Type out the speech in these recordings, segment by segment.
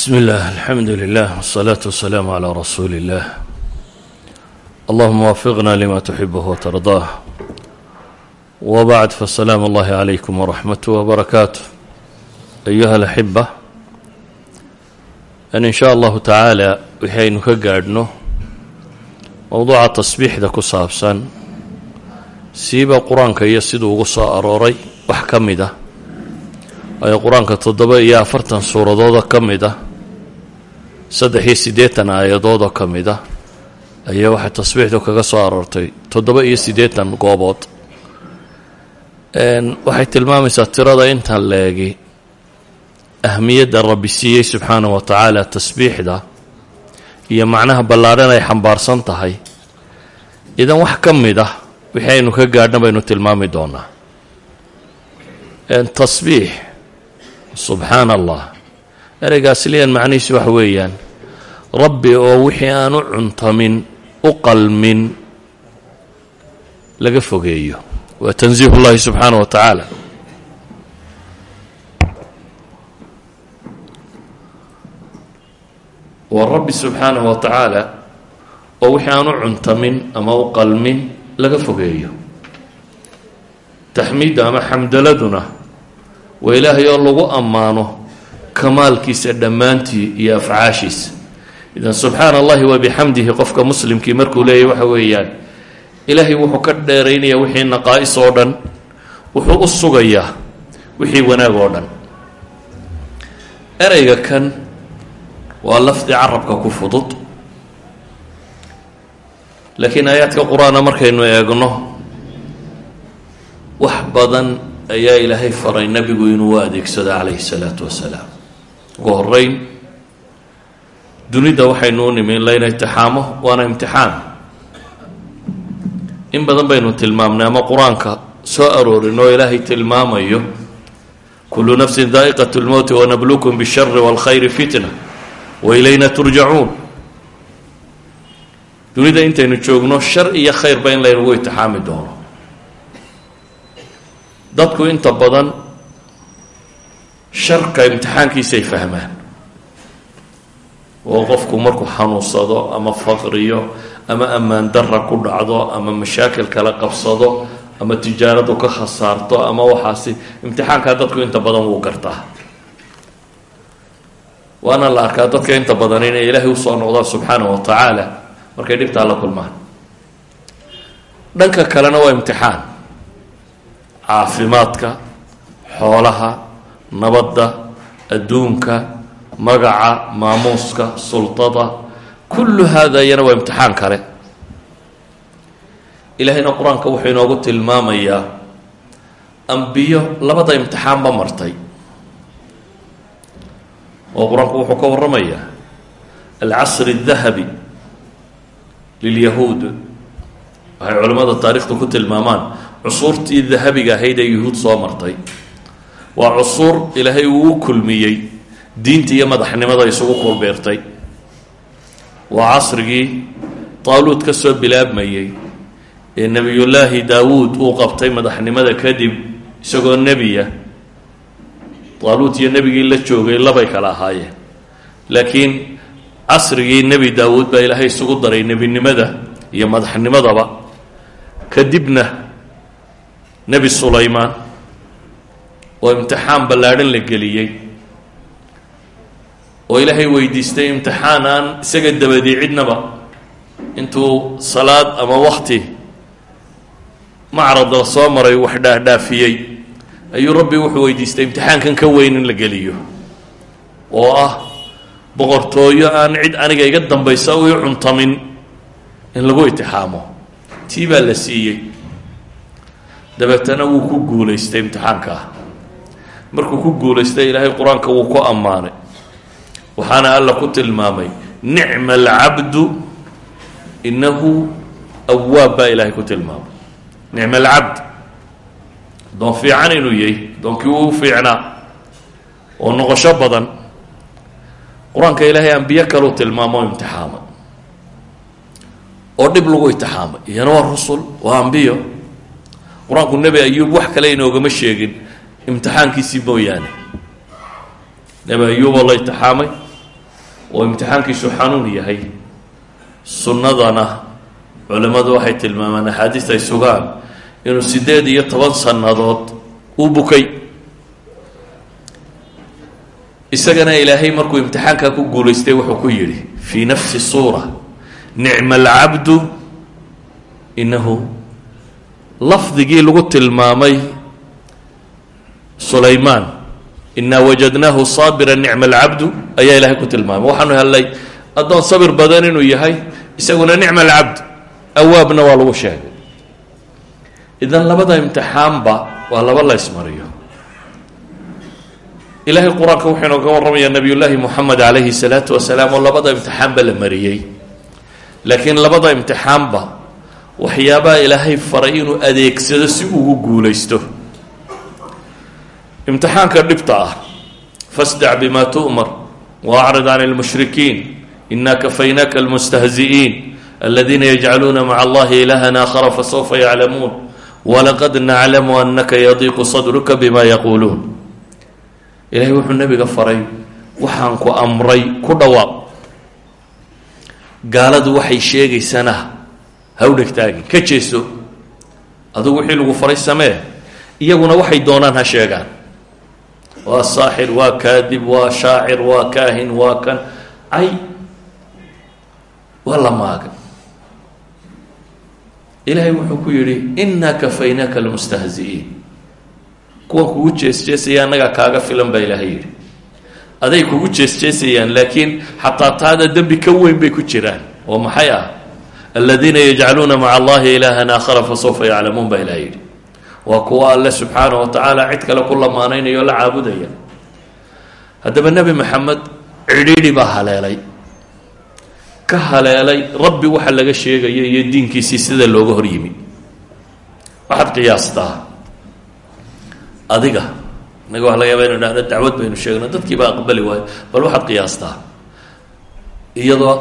بسم الله الحمد لله والصلاة والسلام على رسول الله اللهم وفقنا لما تحبه وترضاه وبعد فالسلام الله عليكم ورحمته وبركاته أيها الأحبة أن إن شاء الله تعالى waxaynu ka gaadhno mowduuca tasbiixda ku saabsan siiba qur-aanka iyo siduu ugu soo arooray wax ka mid ah waayo qur-aanka toddoba iyo afartan suuradooda ka mid ah saddex iyo siddeetan aayadoodoo ka mid ah ayaa waxay tasbiixdu kaga soo aroortay toddoba iyo siddeetan goobood. Waxay tilmaamaysaa tirada intan leegi ahmiyadda rabbi siiyey subxaanahu wa tacaala tasbiixda iyo macnaha ballaadhan ay xambaarsan tahay. Idan wax ka mid ah wixii aynu ka gaadhna baynu tilmaami doonaa. Tasbiix subxaana allah ereyga asliyan macnihiisu waxa weeyaan. Rabbi oo wixii aan u cuntamin u qalmin laga fogeeyo. Waa tansiih ullahi subxaana wa tacaala waa rabbi subxaanahu wa tacaala oo wixii aan u cuntamin ama u qalmin laga fogeeyo. Taxmiidda ama xamdaladuna waa ilaahay oo lagu ammaano kamaalkiisa dhammaantii iyo afcaashiisa. Idan subxaana allahi wa bixamdihi qofka muslimkii markuu leeyahy waxa weeyaan ilaahay wuxuu ka dheeraynaya wixii naqaa'is oo dhan wuxuu u sugayaa wixii wanaag oo dhan. Ereyga kan waa lafdi carabka ku fudud. Laakiin aayaadka qur'aana markaynu eegno wax badan ayaa ilaahay faray nebigu inuu u adeegsado calayhi salaatu wasalaam ugu horeyn dunida waxaynu u nimi in layna imtixaamo waana imtixaan. In badan baynu tilmaamnay ama qur'aanka soo aroorin oo ilaahay tilmaamayo kullu nafsin daa'iqat lmowti wanablukum bishari wاlkhayri fitna wailayna turjacuun dunida intaynu joogno shar iyo khayrba in laynagu itixaami doono. Dadku inta badan sharka imtixaankiisay fahmaan. Oo qofku markuu xanuunsado ama faqriyo ama ammaan darra ku dhacdo ama mashaakil kala qabsado ama tijaaradu ka khasaarto ama waxaasi imtixaankaa dadku inta badan wuu gartaa. Waana la arkaa dadka inta badan inay ilaahay u soo noqdaan subxaana wa tacaala markay dhibtaa la kulmaan. Dhanka kalena waa imtixaan. Caafimaadka xoolaha nabadda adduunka magaca maamuuska sultada. Kullu haada iyana waa imtixaan kale. Ilaahayna qur'aanka wuxuu inoogu tilmaamayaa ambiyo labada imtixaanba martay. Oo qur'aanku wuxuu ka warramayaa alcasri الdahabi lilyahuud. Waxay culimmada taarikhda ku tilmaamaan cusuurtii dahabiga ahayd ee yuhuud soo martay waa cusuur ilaahay uu u kulmiyey. Diinta iyo madaxnimada isugu kulbeertay waa casrigii taaluud ka soo bilaabmayey ee nebiyullaahi daawuud uu qabtay madaxnimada kadib isagoo nebiya. Taaluut iyo nebigii la joogay labay kala ahaayeen laakiin casrigii nebi daawuud baa ilaahay isugu daray nebinimada iyo madaxnimadaba. Kadibna nebi sulaymaan oo imtixaan ballaadhan la geliyey. Oo ilaahay weydiistay imtixaan aan isaga dabadii cidnaba intuu salaad ama wakti macrad la soo maray wax dhaafdhaafiyey ayuu rabbi wuxuu weydiistay imtixaankan ka weyn in la geliyo. Oo ah boqortooyo aan cid aniga iga dambaysa u i cuntamin in lagu itixaamo. Tii baa la siiyey. Dabeetana wuu ku guulaystay imtixaanka. ah markuu ku guulaystay ilaahay qur'aanka wuu ku ammaanay. Waxaana alla ku tilmaamay nicma alcabdu innahu awaab baa ilaahay ku tilmaamay. Nicma alcabd doon fiican inuu yahay doonkii uu fiicnaa oo noqosho badan. Qur'aanka ilaahay ambiyo kaleu tilmaamo imtixaama oo dhib lagu itixaamay iyana waa rusul waa ambiyo. Qur'aanku nebi ayuub wax kale inoogama sheegin imtixaankiisii mooyaane nebi ayuuboo la itixaamay oo imtixaankiisu xanuun yahay. Sunnadana culimmadu waxay tilmaamaan axaadiis ay sugaan inuu siddeed iyo toban sannadood u bukay. Isagana ilaahay markuu imtixaankaa ku guulaystay wuxuu ku yidhi fii nafsi suura nicma alcabdu inahu lafdigii lagu tilmaamay sulaymaan inaa wajadnaahu saabira nicma alcabdu ayaa ilaahay ku tilmaamay. Waxaanu hellay addoon sabir badan inuu yahay isaguna nicma alcabd awaabna waa lagu sheegay. Idan labada imtixaanba waa laba la ysmariyo ilaahay qur'aanka wuxuu inooga warramayaa nabiy llaahi moxamed calayhi salaatu wasalaam oo labada imtixaanba la mariyey. Laakiin labada imtixaanba waxyaabaha ilaahay faray inuu adeegsado si ugu guulaysto imtixaanka dhibta ah. Fasdac bima tu'mar waacrid can اlmushrikiin ina kafaynaaka almustahzi'iin aladiina yajcaluuna maca allahi ilahan aakhara fasawfa yaclamuun walaqad naclamu anaka yadiiqu sadruka bima yaquuluun ilahay wuxuu nebiga faray waxaan ku amray ku dhawaaq. Gaaladu waxay sheegaysana hawdhegtaagi ka jeeso. Adugu wixii lagu faray samee iyaguna waxay doonaan ha sheegaan waa saaxir waa kaadib waa shaacir waa kaahin waa kan. Ay waa la maaga ilaahay wuxuu ku yidhi inaa kafaynaaka almustahzi'iin kuwan kugu jeesjeesaya annagaa kaaga filan baa ilaahay yidhi. Aday kugu jeesjeesayaan laakiin xataa taada dembi ka weyn bay ku jiraan. Oo maxay ah? Aladiina yajcaluuna maca allahi ilaahan aakhara fasawfa yaclamuun baa ilahay yidhi waa kuwa alle subxaana wa tacaala cid kale ku lamaanaynaya o la caabudaya. Haddaba nebi maxamed cidhiidhi baa haleelay. Ka haleelay rabbi waxa laga sheegaya iyo diinkiisii sida looga hor yimi waxaad qiyaastaa. Adiga inaga waxa laga yaaba inu dhahda dacwad baynu sheegno dadkii baa aqbali waayo. Bal waxaad qiyaastaa. Iyadoo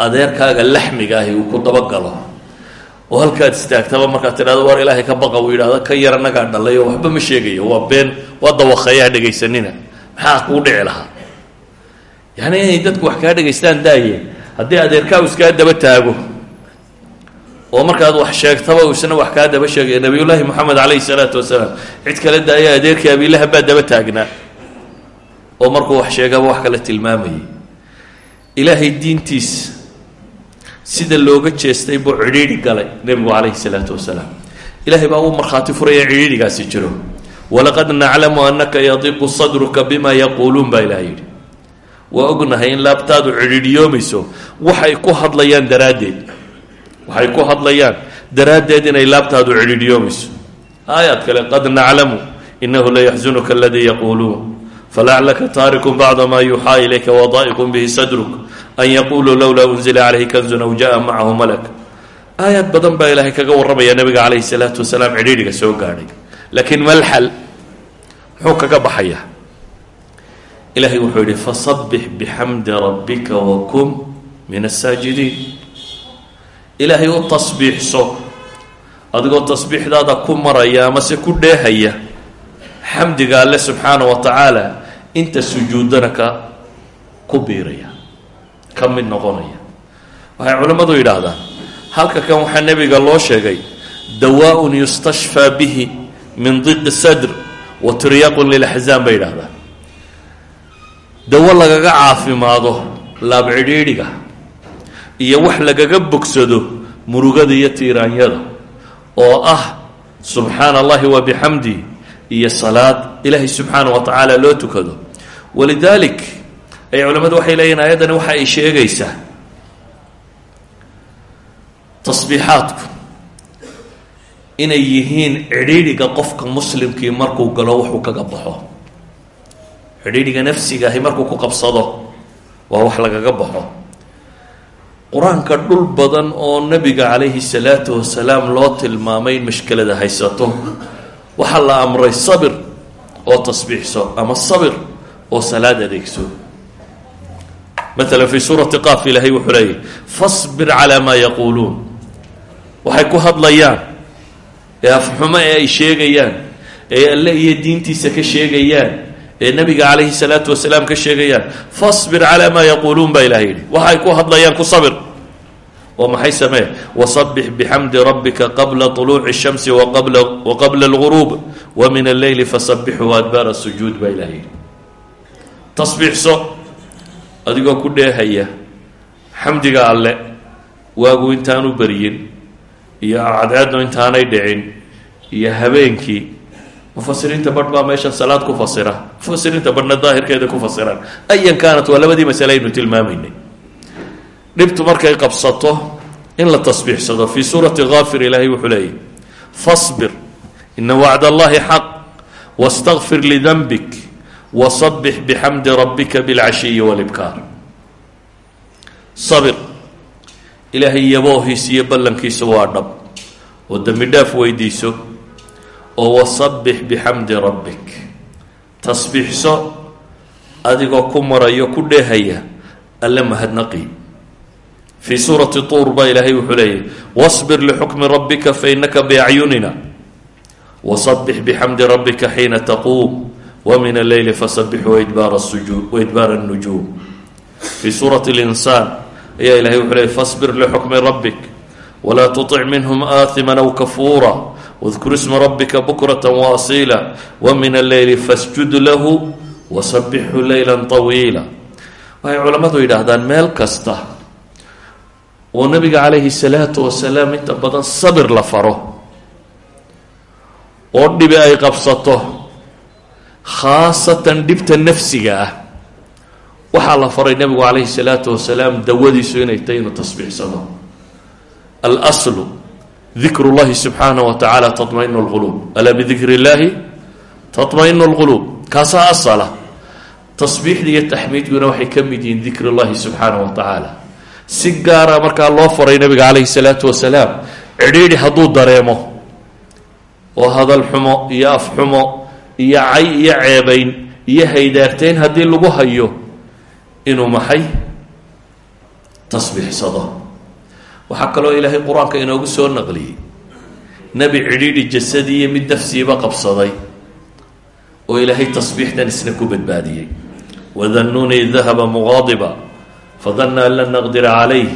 adeerkaaga laxmiga ahi uu ku dabagalo oo halkaad istaagtaba markaad tidhahdo war ilaahay ka baqa uu yidhahdo ka yar annagaa dhalay oo waxba ma sheegayo waa been waa dawaqeeyaha dhegaysanina maxaa kuu dhici lahaa? Yacni inay dadku wax kaa dhegaystaan daaye haddii adeerkaa iskaa daba taago oo markaad wax sheegtaba uu isna wax kaa daba sheegaya nabiyullaahi moxamed calayhi salaatu wasalaam cid kale daaya adeerkii abiilahab baa daba taagnaa. Oo markuu wax sheegaba wax kale tilmaamayay ilaahay diintiis sida looga jeestay buu cidhiidhi galay nebigu calayhi salaatu wasalaam. Ilaahay baa uu markhaati furaya cidhiidhigaasi jiro. Walaqad naclamu anaka yadiiqu sadruka bima yaquuluun baa ilahay yidhi. Waa ognahay in laabtaadu cidhiidhiyoomayso waxay ku hadlayaan daraaddeed. Waxay ku hadlayaan daraaddeed inay laabtaadu cidhiidhiyoomayso. Aayaad kale qad naclamu inahu layaxzunuka aladii yaquuluun falaclaka taarikun bacda ma yuuxaa ilayka wadaa'iqun bihi sadruk an yaquluu lowlaa unzila calayhi kanzun aw jaa macahu malak aayaad badan baa ilaahay kaga warramaya nabiga calayhi salaatu wasalaam cidhiidhiga soo gaadhay laakiin malxal muxuu kaga baxayaa ilahay wuxuu yidhi fasabbix bixamdi rabbika wakun min asaajidiin ilaahay u tasbiixso adigoo tasbiixdaada ku maraya amase ku dheehaya xamdiga alle subxaana wa tacaala inta sujuudana ka ku biiraya ka mid noqonaya. Waxay culimmadu yidhaahdaan halka kan waxaa nebiga loo sheegay dawaa-un yustashfaa bihi min diqi sadr wa tiryaqun lilaxzaan bay yidhahdaan dawo lagaga caafimaado laabcidhiidhiga iyo wax lagaga bogsado murugada iyo tiiraanyada oo ah subxaana allahi wa bixamdi iyo salaad ilaahay subxaana wa tacaala loo tukado. Walidaalik ay culimmadu waxay leeyihiin ayaddani waxa ay sheegaysaa. Tasbiixaadku inay yihiin cidhiidhiga qofka muslimkii markuu galo wuxuu kaga baxo. Cidhiidhiga nafsiga ahi markuu ku qabsado waa wax lagaga baxo. Qur'aanka dhul badan oo nebiga calayhi salaatu wasalaam loo tilmaamay in mashkelada haysato waxaa la amray sabir oo tasbiixso ama sabir oo salaad adeegso maala fi suurati qaaf ilaahay wuxuu leeyahy fasbir calaa maa yaquuluun waxay ku hadlayaan ee afxumo ee ay sheegayaan ee alle iyo diintiisa ka sheegayaan ee nebiga calayhi salaatu wasalaam ka sheegayaan fasbir calaa maa yaquuluun baa ilahay yidhi waxay ku hadlayaan ku sabir oo maxay samee wasabix bixamdi rabbika qabla طuluuci الshamsi waqabla اlguruub wamin alleyli fasabixu adbaara sujuud baa ilahay yidhi tasbiixso adigoo ku dheehaya xamdiga alle waagu intaanu beryin iyo cadceednu intaanay dhicin iyo habeenkii mufasiriinta barh baa meeshan salaad ku fasira mufasiriinta barhna daahirkeeda ku fasiraan ayan kaanat waa labadii masale aynu tilmaamaynay. Dhibtu markay qabsato in la tasbiixsado fii suurati kaafir ilaahay wuxuu leeyahy fasbir ina wacd allahi xaq wastakfir lidanbik wasabix bixamdi rabbika bilcashiyi walibkaar sabir ilaahay yaboohiis iyo ballankiisa waa dhab oo dembi dhaaf weydiiso oo wasabix bixamdi rabbik tasbiixso adigoo ku marayo ku dheehaya alle mahadnaqi fii suurati tuur baa ilaahay wuxuu leeyahy wasbir lixukmi rabbika fainaka biacyunina wasabix bixamdi rabbika xiina taquum wamin alleyli fasabix waidbaara sujuu waidbaara اnujuum fii suurati linsaan ayaa ilahay wuxuu leeyay fasbir lixukmi rabbik walaa tuطic minhm aahima aw kafuura wاdkur isma rabbika bukrata waasiila wamin alleyli fasjud lahu wasabixhu leyla طawiila waxay culammadu yidhaahdaan meel kasta oo nabiga calayhi salaatu wasalaam inta badan sabir la faro oo dhibi ay qabsato khaasatan dhibta nafsiga ah. Waxaa la faray nebigu calayhi salaatu wasalaam dawadiisu inay tahay inuu tasbiixsado alslu dikru llahi subxaanah wa tacaala tatmainu lquluub alaa bidikri illaahi tatmainu lquluub kaasaa asala. Tasbiixda iyo taxmiidkuna waxay ka mid yihiin dikri llahi subxaanah wa tacaala si gaara markaa loo faray nebiga calayhi salaatu wasalaam cidhiidhi hadduu dareemo oo hadal xumo iyo af xumo iyo cay iyo ceebayn iyo haydaartayn haddii lagu hayo inuu maxay? Tasbiixsado. Waxaa kaloo ilaahay qur'aanka inoogu soo naqliyey. Nebi cidhiidhi jasadiiyo mid nafsiiba qabsaday oo ilaahay tasbiixdan isna ku badbaadiyey. Wadanunii dahaba mugaadiba fadanna an lan naqdira calayh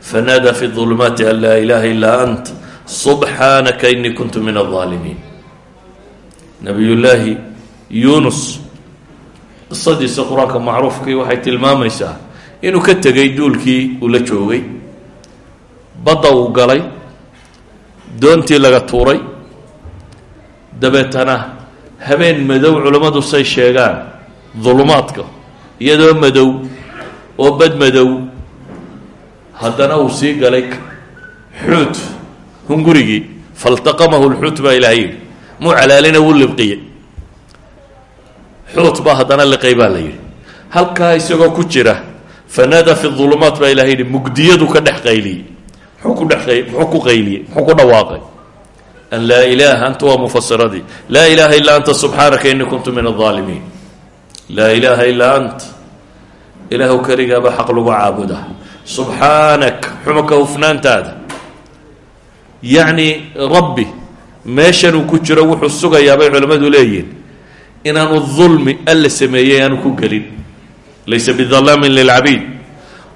fanaada fi dulumaati an laa ilaaha ilaa ant. Subxaanaka inii kuntu min aldaalimiin nabiyullaahi yunus qisadiisa qur'aanka macruufkii waxay tilmaamaysaa inuu ka tegay duulkii uu la joogay. Badda uu galay doontii laga tuuray. Dabeetana habeen madow culammadu say sheegaan dulumaadka iyadoo madow oo bad madow. Haddana uu sii galay xuut hungurigii faltaqamahu lxuut baa ilahay yidhi mucalaalina wuu libqiyey xuut baa haddana liqay baa la yidhi. Halkaa isagoo ku jira fanada fi dulumaat baa ilahay yidhi mugdiyadu ka dhex qayliyey. Muxuu ku dheay muxuu ku qayliyey? Muxuu ku dhawaaqay? An laa ilaaha anta waa mufasiradii laa ilaaha illaa anta subxaanaka inii kuntu min aaalimiin laa ilaaha illaa ant. Ilaahu keligaaba xaq lagu caabuda. Subxaanak xuma hufnaantaada. Yacni rabbi meeshanuu ku jiro wuxuu sugayaa bay culimmadu leeyihiin inaanu dulmi alla sameeyey aanu ku gelin. Laysa bidalaamin lilcabiid.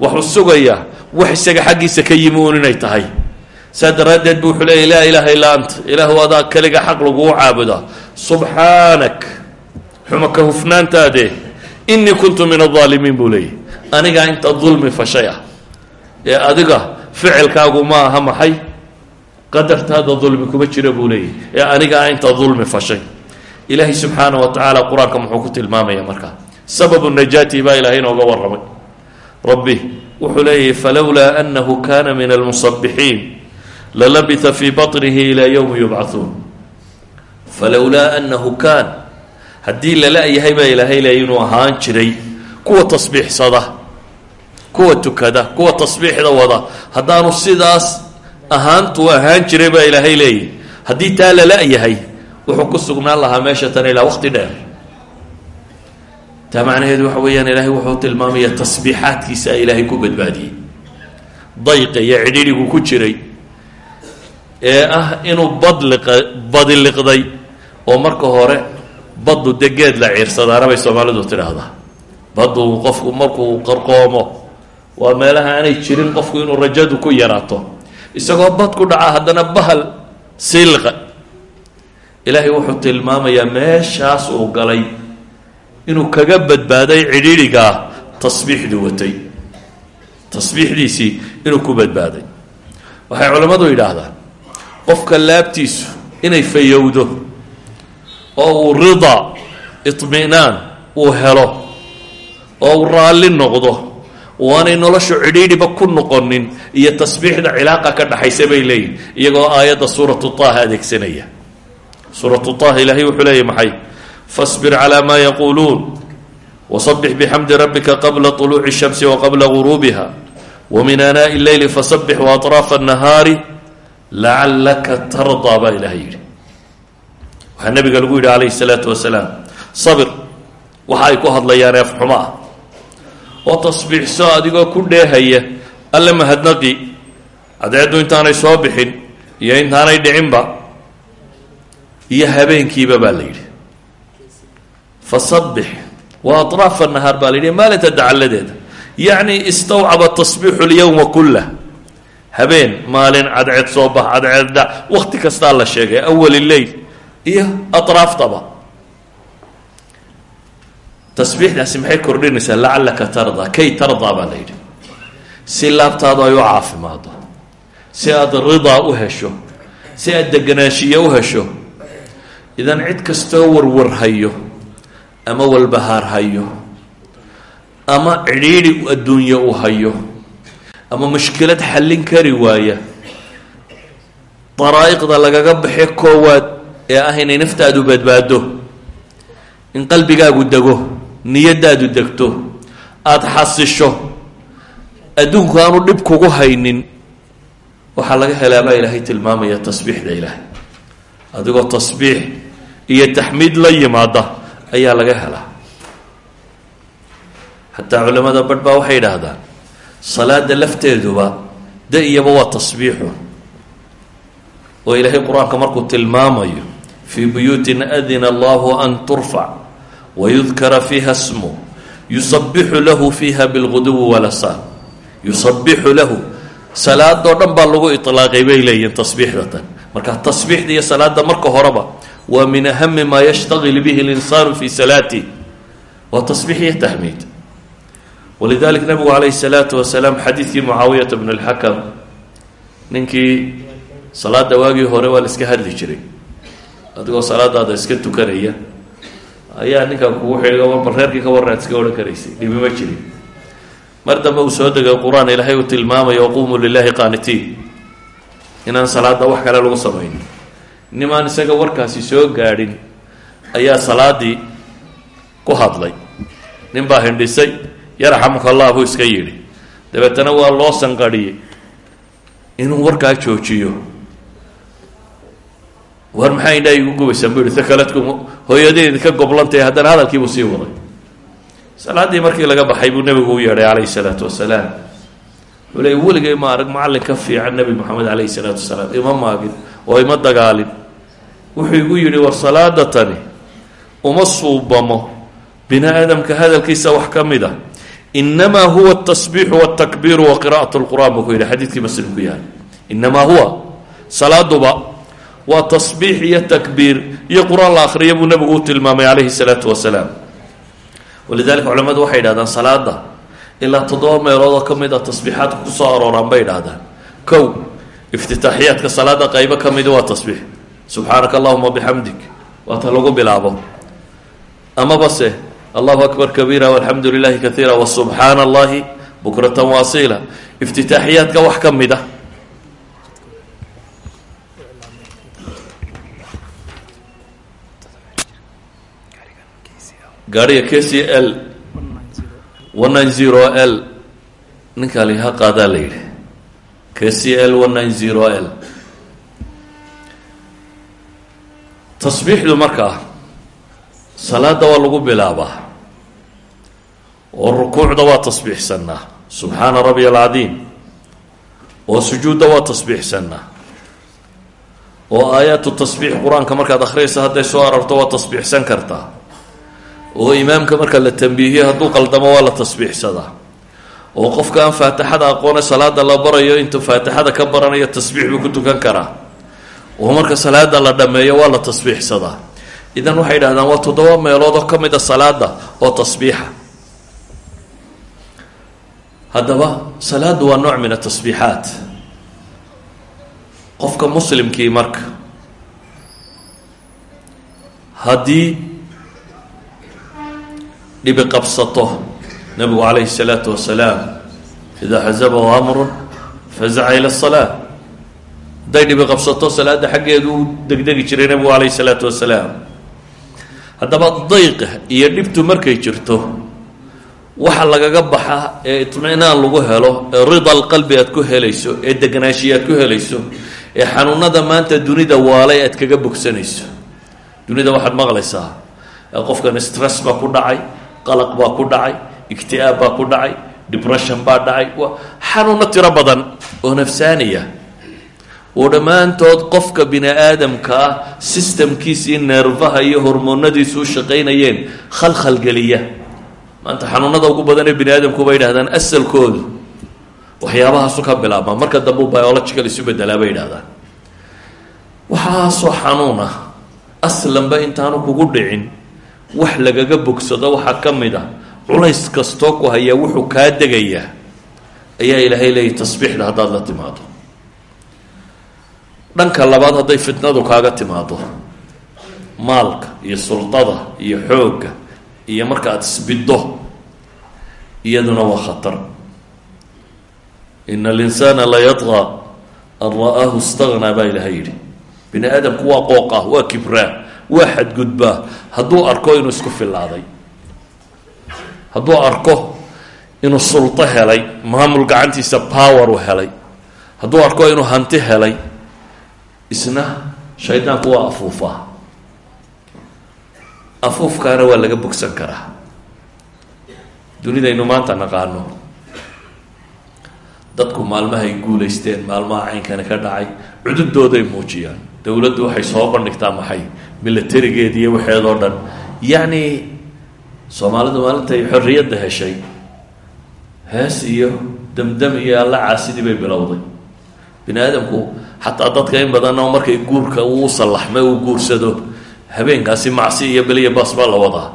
Wuxuu sugayaa wax isaga xaggiisa ka yimi uun inay tahay. Saa daraaddeed buu wuxuu leeyay laa ilaaha illaa anta ilaahu adaa keliga xaq laguu caabuda subxaanak xuma hufnaantaadee innii kuntu min aldaalimiin buu leeyahy anigaa inta dulmi fashay ah. Ee adiga ficilkaagu ma aha maxay? Qadartaada dulmi kuma jira buu leeyahy ee anigaa inta dulmi fashay. Ilaahay subxaana wa tacaala qur'aanka muxuu ku tilmaamaya markaa sababu najaati baa ilaahay inooga warramay. Rabbi wuxuu leeyahy falowlaa anahu kana min almusabixiin lalabita fii baطnihi ilaa ywmi yubcahuun falowlaa anahu kaan haddii lala-yahay baa ilaahay leeyay inuu ahaan jiray. Kuwa tasbiixsada kuwa tukada kuwa tasbiixda wada haddaanu sidaas ahaantuu ahaan jiray baa ilaahay leeyahy haddii taa lala-yahay wuxuu ku sugnaan lahaa meesha tan ilaa waqti dheer. Taa macnaheedu waxa weeyaan ilaahay wuxuu tilmaamaya tasbiixaadkiisa ilaahay ku badbaadiyey. Dayqa iyo cidhidhigu ku jiray ee ah inuu badliqa badiliqday oo marka hore baddu dee geed la ciirsadaana bay soomaalidu tidhaahdaa baddu qofku markuu qarqoomo waa meelaha aanay jirin qofku inuu rajadu ku yaraato isagoo bad ku dhaca haddana bahal silqa. Ilaahay wuxuu tilmaamayaa meeshaas uu galay inuu kaga badbaaday cidhiidhigaa tasbiixdu watay. Tasbiixdiisii inuu ku badbaaday. Waxay culammadu yidhaahdaan qofka laabtiisu inay fayowdo oo uu ridaa iطminaan uu helo oo uu raalli noqdo waanay noloshu cidhiidhiba ku noqonin iyo tasbiixda cilaaqa ka dhaxaysa bay leeyihin iyagoo aayadda suuratu taha adeegsanaya suuratu taha ilaahay wuxuu leeyahy maxay fasbir calaa maa yaquuluun wasabix bixamdi rabbika qabla طuluuci الshamsi waqabla guruubiha wmin anaaءi اleyli fasabix waaطraafa الnahaari lacalaka tardaa baa ilahay yidhi waxaa nabiga lagu yidhi calayhi الsalaatu wasalaam sabir waxa ay ku hadlayaan eefxumo ah oo tasbiixso adigoo ku dheehaya alle mahadnaqi. Cadceeddu intaanay soo bixin iyo intaanay dhicinba iyo habeenkiiba baa la yidhi. Fasabix wa aطraafa nahaar baa la yidhi maalinta dacalladeeda yacni istawcaba tasbiixu اlyowma kulah habeen maalin cadceed soo bax cadceed dhac wakti la sheegay awal leyl iyo atraaftaba tasbiixdaasi maxay kordhinaysaa lacalaka tardaa kay tardaa baa la yidhi. Si laabtaadu ay u caafimaado si aada ridaa u hesho si aada deganaanshiya u hesho idan cid kastoo warwarhayo ama walbahaar hayo ama cidhiidhi adduunye uu hayo ama mushkilad xallin kari waaya daraa'iqda lagaga baxe koowaad ee ah inay naftaadu badbaado in qalbigaagu dego niyadaadu degto aada xasisho adduunku aanu dhib kugu haynin waxaa laga helaa baa ilaahay tilmaamaya tasbiixda ilaahay. Adigoo tasbiix iyo taxmiid la yimaada ayaa laga helaa. Xataa culamada badh baa waxay idhaahdaan salaada lafteeduba de iyaba waa tasbiixu. Oo ilaahay qur'aanka markuu tilmaamayo fii buyuutin adina allahu an turfac wayudkara fiiha smu yusabixu lahu fiiha bilguduwi walasaal yusabixu lahu salaadoo dhan baa lagu ilaaqay bay leeyihiin tasbiixdatan marka tasbiixda iyo salaada marka horeba waa min ahami maa yashtagil bihi linsaanu fi salaatih waa tasbiix iyo taxmiid walidalik nabigu calayhi salaatu wasalaam xadiidkii mucaawiyata bn اlxakam ninkii salaada waagii hore waa la iska hadli jiray adigoo salaadaada ayaa ninkan kugu xidhigo bal reerkii ka warran ad iska odhan karaysay dhibi ma jirin. Mar dambe uu soo degay qur'aan ilaahay uu tilmaamayo waquumuu lilahi qaanitiin. Inaan salaada wax kale lagu samayn. Nimaan isaga warkaasi soo gaadhin ayaa salaadii ku hadlay. Nin baa hindhisay yarxamuka allah buu iska yidhi. Dabeetana waa loo sanqadhiyey inuu warkaa joojiyo. War maxaa indhaa igu gubaysaan bu yihi takaladkum hooyadeedi ka goblantae haddana hadalkiibuu sii waday. Salaaddii markii laga baxay buu nebigu u yeedhay calayhi salaatu wasalaam. Wuxuu weligay ma arag macallin ka fiican nebi moxamed calayhi salaatu wasalaam. Ima maagin oo ima dagaalin. Wuxuu igu yidhi war salaada tani uma suubamo. Bini aadamka hadalkiisa wax ka mid a inamaa huwa atasbiixu waltakbiiru wa qira'at lqur'an buu ku yidhi xadiidkii muslim ku yahay. Inamaa huwa salaaduba waa tasbiix iyo takbiir iyo qur'aan la akhriya buu nebigu u tilmaamay calayhi salaatu wasalaam walidalika culamadu waxay yidhahdaan salaada ilaa toddoba meelood oo ka mid a tasbiixaadka ku soo arooraan bay idhahdaan kow iftitaaxiyaadka salaada qaybo ka midi waa tasbiix. Subxaanaka allahuma bixamdik waata lagu bilaabo. Amaba se allahu akbar kabiira walxamdu lilahi kaiira wasubxaana allahi bukratan waasiila iftitaaxiyaadka wax ka mid ah gaariga k c l one nine zero l ninkaa laha qaadaa la yidhi k c l one nine zero l. Tasbiixdu markaa salaada waa lagu bilaabaa oo rukuucda waa tasbiixsanaa. Subxaana rabbiy alcadiim. Oo sujuudda waa tasbiixsanaa. Oo aayaatu tasbiix qur'aanka markaad akhriyaysa hadday soo ararto waa tasbiixsan kartaa oo imaamka marka la tambiihiyo hadduu qaldamo waa la tasbiixsadaa. oo qofka aan faatixada aqoone salaada la barayo intuu faatixada ka baranayo tasbiix buu ku tukan karaa. oo marka salaada la dhammeeyo waa la tasbiixsadaa. idan waxay dhahdaan waa toddoba meelood oo ka mid a salaada oo tasbiixa. haddaba salaadu waa nooc min atasbiixaat. qofka muslimkii marka haddii dhibi qabsato nabigu calayhi الsalaatu wasalaam idaa xazabahu amru fazaca ila الsalaa hadday dhibi qabsato salaada xaggeedu u degdegi jiray nabigu calayh الsalaatu wasalaam haddaba dayqa iyo dhibtu markay jirto waxa lagaga baxa ee itminaan lagu helo ee rida alqalbi aad ku helayso ee deganaanshiya aad ku helayso ee xanuunada maanta dunida waalay aad kaga bogsanayso dunida waxaad maqlaysaa qofkan stress baa ku dhacay qalaq baa ku dhacay igti'aab baa ku dhacay depression baa dhacay. Xanuuno tiro badan oo nafsaaniya oo dhammaantood qofka bini aadamka ah systemkiisii neerfaha iyo hormoonadiisu u shaqaynayeen khalkhalgeliya maanta xanuunada ugu badan ee bini aadamku bay yidhahdaan asalkoodu. Waxyaabahaasu ka bilaabma. Marka dambe biological isu bedelaa bay yidhahdaan waxaasoo xanuun ah. Aslanba intaanu kugu dhicin wax lagaga bogsado waxaa ka mid a culays kastoo ku hayaa wuxuu kaa degayaa ayaa ilaahay leeyahy tasbiixda haddaad la timaado. Dhanka labaad hadday fitnadu kaaga timaado maalka iyo suldada iyo xoogga iyo marka aada isbiddo iyaduna waa khatar. Ina alinsaana la yadqaa an ra'aahu istagnaa baa ilaahay yidhi. Bini aadamku waa qooqah waa kibraa waa xadgudbaa hadduu arko inuu isku filaaday hadduu arko inuu sulto helay maamul gacantiisa power u helay. Hadduu arko inuu hanti helay isna shaydaanku waa afuufaa afuufkaana waa laga bogsan karaa. Dunidaynu maanta naqaano. Dadku maalmahay guulaysteen maalmaha caynkani ka dhacay. Cududooday muujiyaan. Dowladdu waxay soo bandhigtaa maxay milatarigeed iyo waxeedoo dhan. Yacni soomaalidu maalintay xorriyadda heshay hees iyo damdam iyo alla caasidii bay bilowday. Bini aadamku xataa dadka in badanna markay guurka uu sallaxmay uu guursado habeenkaasi macsi iyo beliya baas baa la wadaa.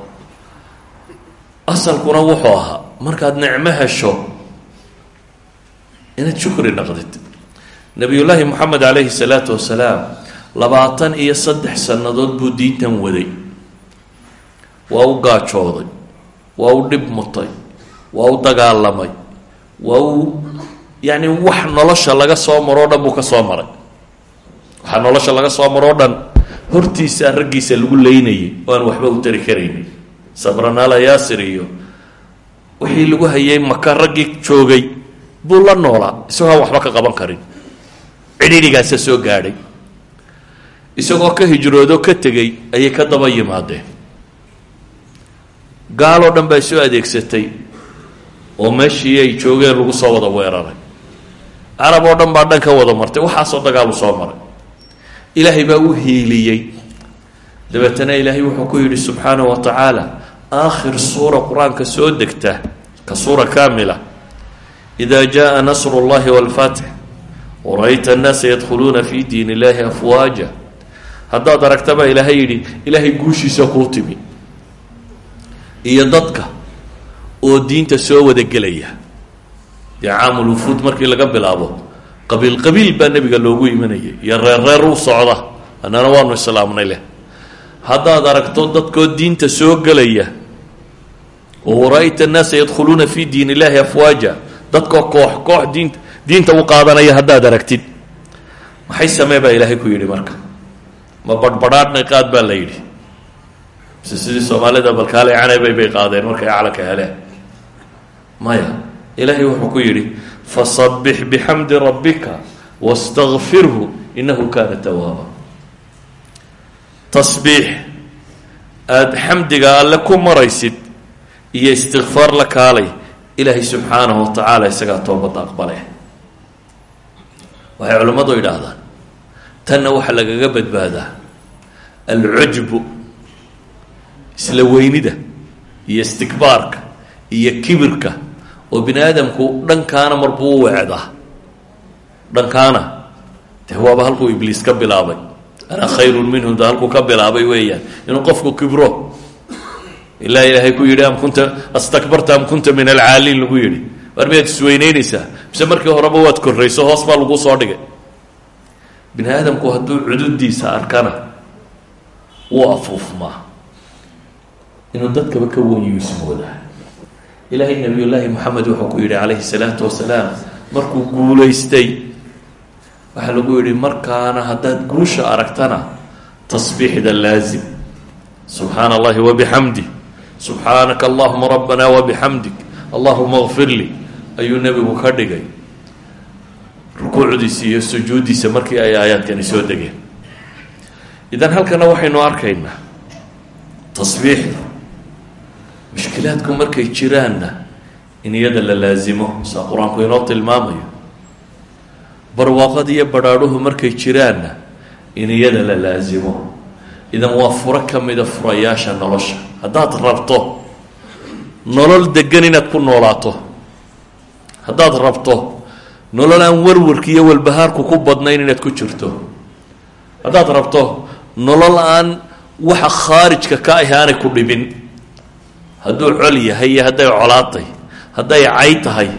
Asalkuna wuxuu ahaa markaad nicmo hesho inaad shukri naqdid. Nabiyullaahi moxamed calayhi salaatu wasalaam labaatan iyo saddex sannadood buu diintan waday. Waa u gaajooday waa u dhib mutay waa u dagaalamay waa u yacni wax nolosha laga soo maroo dhan buu ka soo maray. Waxaa nolosha laga soo maroo dhan hortiisa raggiisa lagu leynayay oo aan waxba u tari karaynin. Sabranala yaasir iyo wixii lagu hayay maka raggii joogay buu la noolaa isagoo aan waxba ka qaban karin. Cidhiidhigaasa soo gaadhay isagoo ka hijroodo ka tegey ayay ka daba yimaadeen. Gaaloo dhan baa soo adeegsatay oo meeshii ay joogeen lagu soo wada weeraray. Carab oo dhan baa dhan ka wada martay waxaasoo dagaalu soo maray. Ilaahay baa u hiiliyey. Dabeetana ilaahay wuxuu ku yidhi subxaanahu wa tacaala aakhir suura qur'aanka soo degta ka suura kaamila. Idaa jaa nasru llahi walfatx warayta annaasa yadkhuluuna fi diin illahi afwaaja haddaad aragtaba ilaahay yidhi ilaahay guushiisa kuu timi. Iyo dadka oo diinta soo wada gelaya. Dee caamul wufuud markii laga bilaabo qabiil qabiil baa nebiga loogu imanayay iyo reer u socda annana waanu islaamnay leh. Haddaad aragto dadkoo diinta soo gelaya oo wara-yta annaasa yadkhuluuna fi diin illahi afwaaja dadkoo koox koox diinta diinta u qaadanaya haddaad aragtid. Maxay samee baa ilaahay ku yidhi marka ma badhbadhaadhnay qaad baa la yidhi. Mise sidii soomaalida balkaale canaybay bay qaadeen markay calanka heleen. Maya ilaahay wuxuu ku yidhi fasabbix bixamdi rabbika wastakfirhu inahu kaana tawaaba tasbiix aada xamdiga alle ku maraysid iyo istikfaar la kaalay ilaahay subxaanahu wa tacaala isagaa toobadda aqbale waxay culimmadu yidhaahdaan tanna waxaa lagaga badbaadaa alcujbu isla weynida iyo istikbaarka iyo kibirka oo bini aadamku dhankaana marbuu u weecdaa dhankaana dee waaba halkuu ibliis ka bilaabay. Ana khayrun minhu da halkuu ka bilaabay weeyaan. Inuu qofku kibro. Ilaa ilaahay ku yidhi am kunta astakbarta am kunta min alcaaliin lagu yidhi. War miyaad isweyneynaysaa mise markii horeba waad korrayso hoos baa lagu dhigay. Bini aadamku hadduu cududiisa arkana wuu afuufmaa inuu dadkaba ka wonyu ismoodaa ilaahay nabiyullaahi moxamed wuxuu ku yidhi calayhi salaatu wasalaam markuu guulaystay waxaa lagu yidhi markaana haddaad guusha aragtana tasbiixda laazim. Subxaana allahi wabixamdi subxaanaka allahuma rabbana wabixamdik allahuma kfir lii ayuu nebigu ka dhigay. Rukuucdiisa iyo sujuuddiisa markii ay aayaadkani soo degeen idan halkana waxaynu arkaynaa tasbiixda mushkilaadku markay jiraanna in iyada la laasimo saa qur'aanku inoo tilmaamayo. Barwaaqada iyo badhaadhuhu markay jiraanna in iyada la laasimo idan waa furo ka mida furayaasha nolosha. Haddaad rabto nolol degan inaad ku noolaato haddaad rabto nolol aan warwarki iyo walbahaarku ku badnayn inaad ku jirto haddaad rabto nolol aan waxa khaarijka ka ahi aanay ku dhibin. Hadduu col yahay iyo hadday colaatay hadday cay tahay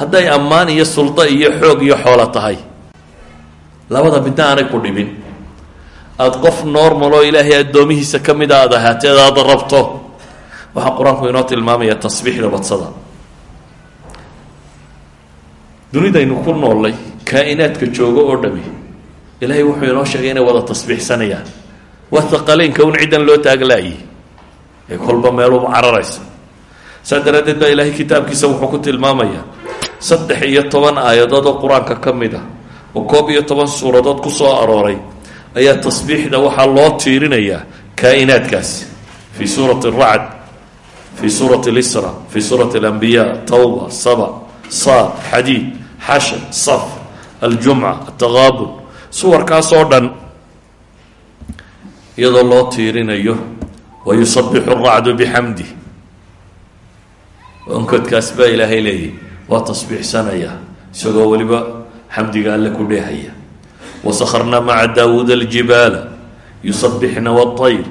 hadday ammaan iyo suldo iyo xoog iyo xoolo tahay labada midna aanay ku dhibin. Aada qof normal oo ilaahay addoomihiisa ka mid a aada ahaateed aada rabto. Waxaa qur'aanku inoo tilmaamaya tasbiixda badsada dunidaynu ku noollay kaa-inaadka joogo oo dhami ilaahay wuxuu inoo sheegay inay wada tasbiixsanayaan. Waa haqaleynka un ciddan loo taaglaayay ee kolba meeluba cararaysa saa daraaddeed baa ilaahay kitaabkiisa wuxuu ku tilmaamayaa saddex iyo toban aayadood oo qur'aanka ka mid ah oo koob iyo toban suuradood ku soo arooray ayaa tasbiixda waxaa loo tiirinayaa kaa-inaadkaasi fii suurati aracd fii suurati lisra fii suurati alambiyaa tawba saba saad xadiid xashar saf aljumca ataqaabun suwarkaasoo dhan iyadoo loo tiirinayo wayusabixu racdu bixamdi onkodkaas baa ilaahay leeyahy waa tasbiixsanaya isagoo weliba xamdiga alle ku dheehaya. Wasakarna maca daawuud aljibaala yusabixna waayr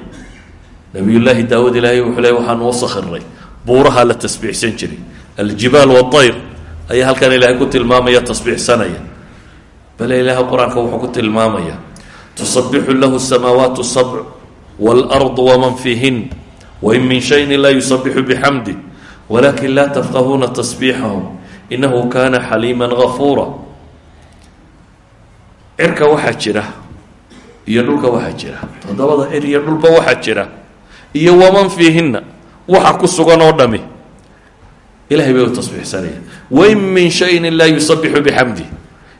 nabiyullaahi daawuud ilaahay wuxuu leey waxaanu u sakirnay buuraha la tasbiixsan jiray aljibaal waayr ayaa halkan ilaahay ku tilmaamaya tasbiixsanaya bale ilaaha qur'aanka wuxuu ku tilmaamayaa tusabixu lahu samaawaat sabc wاlأrd wman fiihin wain min shayin laa yusabixu bxamdi walakin laa tafqahuuna tasbiixahum inahu kana xaliima gafuura cirka waxaa jira iyo dhulka waxaa jira toddobada cir iyo dhulba waxaa jira iyo waman fiihinna waxa ku sugan oo dhami. Ilahay bay u tasbiixsanaya wain min shayin laa yusabixu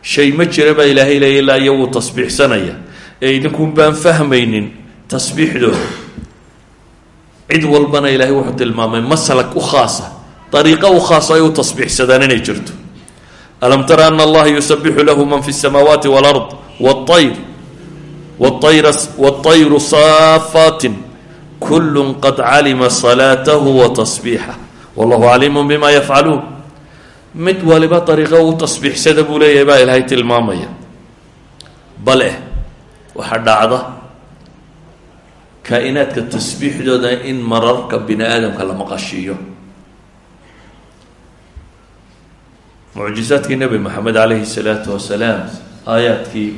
shay ma jira baa ilaahay leeya ilaa iyaguu tasbiixsanaya. Ee idinkuun baan fahmaynin tasbiixdooda cid walbana ilaahay wuxuu tilmaamay maslak u khaasa dariiqo u khaasa ay u tasbiixsadaan inay jirto. Alam tara ana allaha yusabixu lahu man fi samaawaati walard wayr wayra wاطayru saafaatin. Kulu qad calima salaatahu wa tasbiixah wallahu caliimu mid waliba dariiqo u tasbiixsada buu leeyahay baa ilaahay tilmaamaya. Bale waxaa dhacda kaa-inaadka tasbiixdooda in mararka bini aadamka la maqashiiyo. Mucjizaadkii nebi moxamed calayhi salaatu wasalaam aayaadkii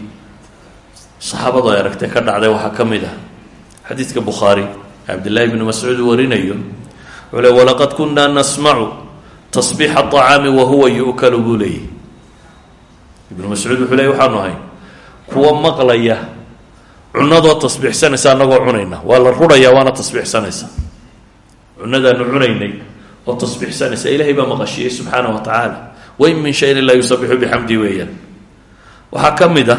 saxaabadu ay aragtay ka dhacday waxaa ka mid ah xadiidka bukhaari cabdillaahi bnu mascuud warinayo wuxuu le walaqad kunaa nasmacu tasbiixa acaami wahuwa yu'kalu buu leeyay. Ibnu mascuud wuxuu leey waxaanu ahay kuwa maqlaya cunadoo tasbiixsanaysa anagoo cunayna waa la rurayaa waana tasbiixsanaysa. Cunadaanu cunaynay oo tasbiixsanaysa ilaahay baa maqashiyey subxaana wa tacaala. Wain min shayin laa yusabixu bixamdi weeyaan. Waxaa ka mid a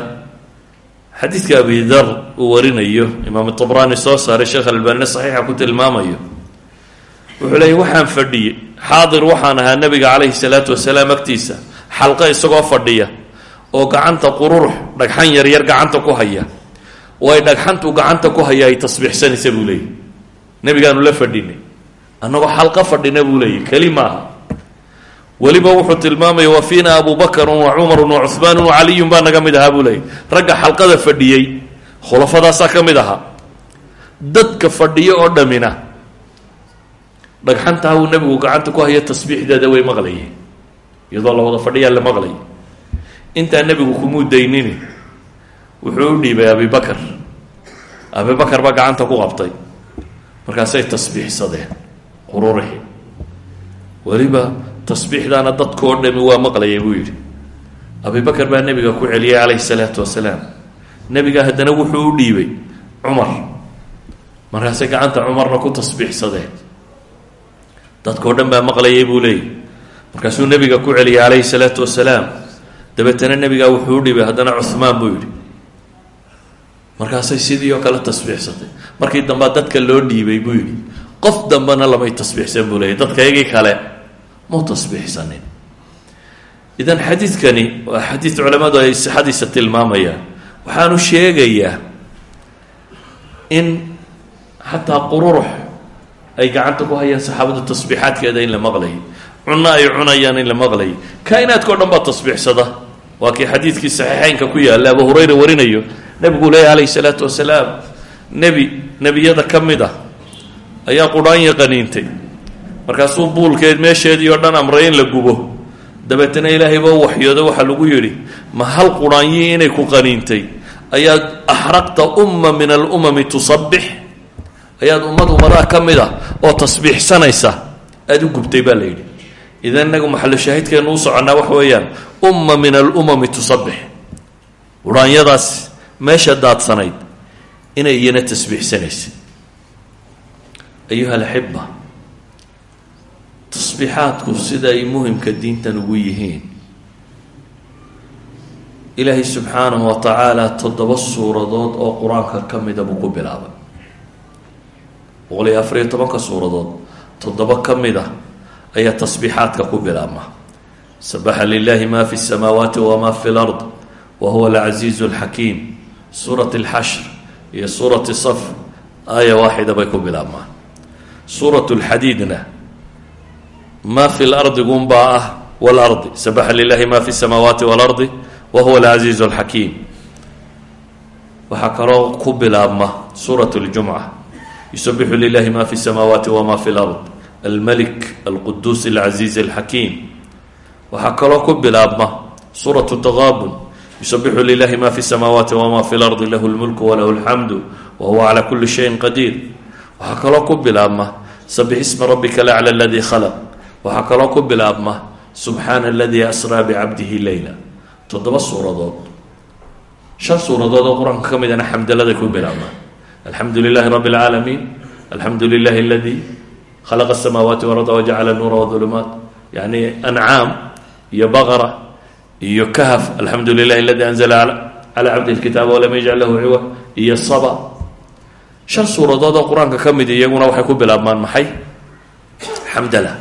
xadiidka abi dar uu warinayo imaam tabraani soo saaray sheekh albaanine saxiixa ku tilmaamayo wuxuu leeyay waxaan fadhiyey. Xaadir waxaan ahaa nabiga calayhi salaatu wasalaam agtiisa. Xalqo isagoo fadhiya oo gacanta qururux dhagxan yaryar gacanta ku haya. Oo ay dhagxantu gacanta ku haya ay tasbiixsanaysa buu leeyahy nebigaanu la fadhinay. Annagoo xalqa fadhina buu leeyahy keli maaha. Weliba wuxuu tilmaamaya wa fiina abu wa cumarun wa cuhmaanun wa caliyun baa naga mid ahaa buu leeyahy ragga xalqada fadhiyey khulafadaasaa ka mid ahaa. Dadka fadhiyo oo dhamina dhagxantaa uu nebigu gacanta ku haya tasbiixdeeda way maqlayeen iyadoo la wada fadhiyaa la maqlay. Intaa nebigu kumuu daynini wuxuu u dhiibay abibakar abibakar baa gacanta ku qabtay. Markaasay tasbiixsadeen qururixi weliba tasbiixdaana dadkoo dhami waa maqlayay buu yidhi. Abibakar baa nebiga ku celiyay calayhi salaatu wasalaam. Nebiga haddana wuxuu u dhiibay cumar. Markaasay gacanta cumarna ku tasbiixsadeen dadkao dhan baa maqlayay buu leeyay. Markaasuu nebiga ku celiyay calayhi salaatu wasalaam dabeetana nebigaa wuxuu dhibay haddana cuhmaan buu yidhi. Markaasay sidii oo kale tasbiixsatay. Markii dambea dadka loo dhiibay buu yidhi qof dambena lamay tasbiixsan buu leeyay dadkaygii kale mau tasbiixsanin. Idan xadiidkani waa xadiid culamadu ay sixadiisa tilmaamayaan. Waxaanu sheegayaa in xataa qururux ay gacanta ku hayaan saxaabadu tasbiixaadkeeda in la maqlayay cunno ay cunayaan in la maqlayay kainaadka o dhan baa tasbiixsada. Waa kii xadiidkii saxiixeynka ku yaalla abu hurayra warinayo. Nebiguu leeyahy calayhi salaatu wasalaam nebi nebiyada ka mid ah ayaa qudhaanya qaniintay markaasuu buulkeed meesheedii oo dhan amray in la gubo. Dabeetana ilaahayba u waxyoodo waxaa lagu yidhi ma hal qudhaanyii inay ku qaniintay? Ayaad axraqta umma min alumami tusabbix ayaad ummad ummadaha ka mid oo tasbiixsanaysa. Aada u gubtay baa la yidhi. Idan inagu maxalu shaahidkeenu u soconnaa waxa weeyaan umma min alumami tusabbix. Qudhaanyadaas meesha daadsanayd inay iyana tasbiixsanaysa. Ayuha alaxiba tasbiixaadku sida ay muhimka diintan ugu yihiin. Ilaahay subxaanahu wa tacaala toddoba suuradood oo qur'aanka ka buu ku bilaabay boqol iyo tobanka suuradood toddoba ka mid ah ayaa tasbiixaadka ku bilaabma. Sabaxa lilahi ma fi samaawaati wama fi lard wa huwa alcasiizu alxakiim. Suurat alxashr iyo suurati saf aaya waaxida bay ku bilaabmaan. Suurat lxadiidna ma fi lardi gunbaa ah walardi sabaxa lilahi ma fi samaawaati waalardi wa huwa alcasiizu alxakiim. Waxaa kaloo ku bilaabma suurat ljumca yusabixu lilahi ma fi الsamaawaati wma fi lard almalik alquduus alcaziiz alxakiim waxaa kaloo ku bilaabma suuratu taqaabun yusabixu lilahi ma fi samaawaati wama fi lardi lahu lmulku walahu alxamdu wa huwa calaa kuli shayin qadiir waxaa kaloo ku bilaabma sabix isma rabbika alacla aladii khalaq waxaa kaloo ku bilaabma subxaana aladii asraa bicabdihi leyla toddoba suuradood shan suuradood oo qur'aanka ka midana xamdaladay ku bilaabmaan alxamdu lilahi rabi اlcaalamiin alxamdu lilahi aladii khalaqa asamaawaati warada wajacala nuura wadulumaat yani ancaam iyo baqara iyo kahf. Alxamdu lilahi aladi anzla calaa cabdihi lkitaaba walam yajcal lahu ciwa iyo saba shan suuradood oo qur'aanka ka mid iyaguna waxay ku bilaabmaan maxay? Xamdala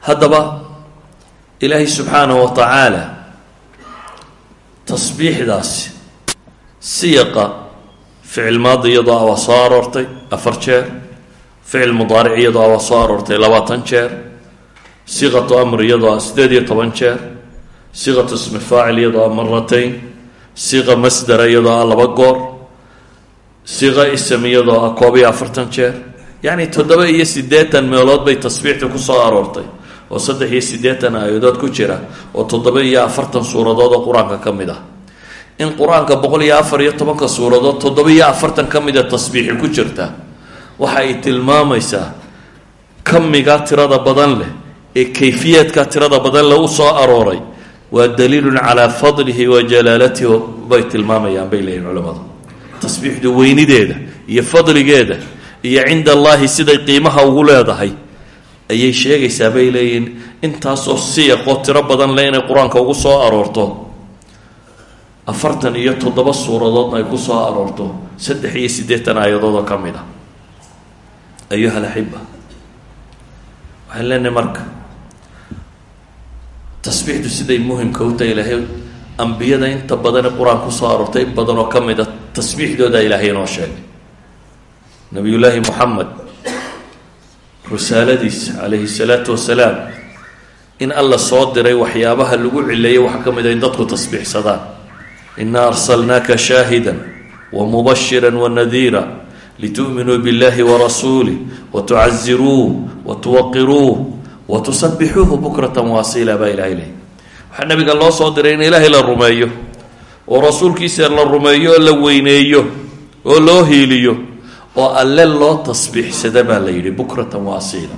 haddaba ilaahay subxaanahu wa tacaala tasbiixdaasi siyaqa ficil maadi iyadoo a waa soo aroortay afar jeer ficil mudaaric iyadoo a waa soo aroortay labaatan jeer siqatu amr iyadoo sideed iyo toban jeer siqatu ismi faacil iyadoo a maratayn siqa masdara iyadoo a laba goor siqa ism iyadoo a koob iyo afartan jeer yacni toddoba iyo siddeetan meelood bay tasbiixda ku soo aroortay oo saddex iyo siddeetan aayadood ku jira oo toddoba iyo afartan suuradood oo qur'aanka ka mid ah in qur'aanka boqol iyo afar iyo tobanka suuradood toddoba iyo afartan ka mida tasbiixi ku jirta waxa ay tilmaamaysaa kamigaa tirada badan leh ee kayfiyaadka tirada badan leh u soo arooray. Waa daliilun calaa fadlihi wa jalaalatihi bay tilmaamayaan bay leeyihiin culamadu. Tasbiixdu weynideeda iyo fadligeeda iyo cinda allaahi siday qiimaha ugu leedahay ayay sheegaysaa bay leeyihiin intaasoo siyaqoo tiro badan leh inay qur'aanka ugu soo aroorto afartan iyo toddoba suuradoodna ay ku soo aroorto saddex iyo siddeetan aayadoodoo ka mid a ayuha alaxiba waxaan leenahay marka tasbiixdu siday muhimka u tahay ilaahay ambiyada inta badane qur'aan ku soo aroortay in badan oo ka mid a tasbiixdooda ilaahay inoo sheegay. Nabiyullaahi moxamed risaaladiisa calayhi salaatu wasalaam in alla soo diray waxyaabaha lagu cileeyay waxaa ka mid a in dadku tasbiixsadaan inaa arsalnaaka shaahida wamubashira wanadiira litu'minuu biاllahi warasuulih watucaziruuh watuwaqiruuh watusabixuuhu bukrata waasiila baa ilahay lehy waxaa nabiga loo soo diray in ilaahay la rumeeyo oo rasuulkiisa la rumeeyo oo la weyneeyo oo loo hiiliyo oo alle loo tasbiixsada baa la yidhi bukratan waasiila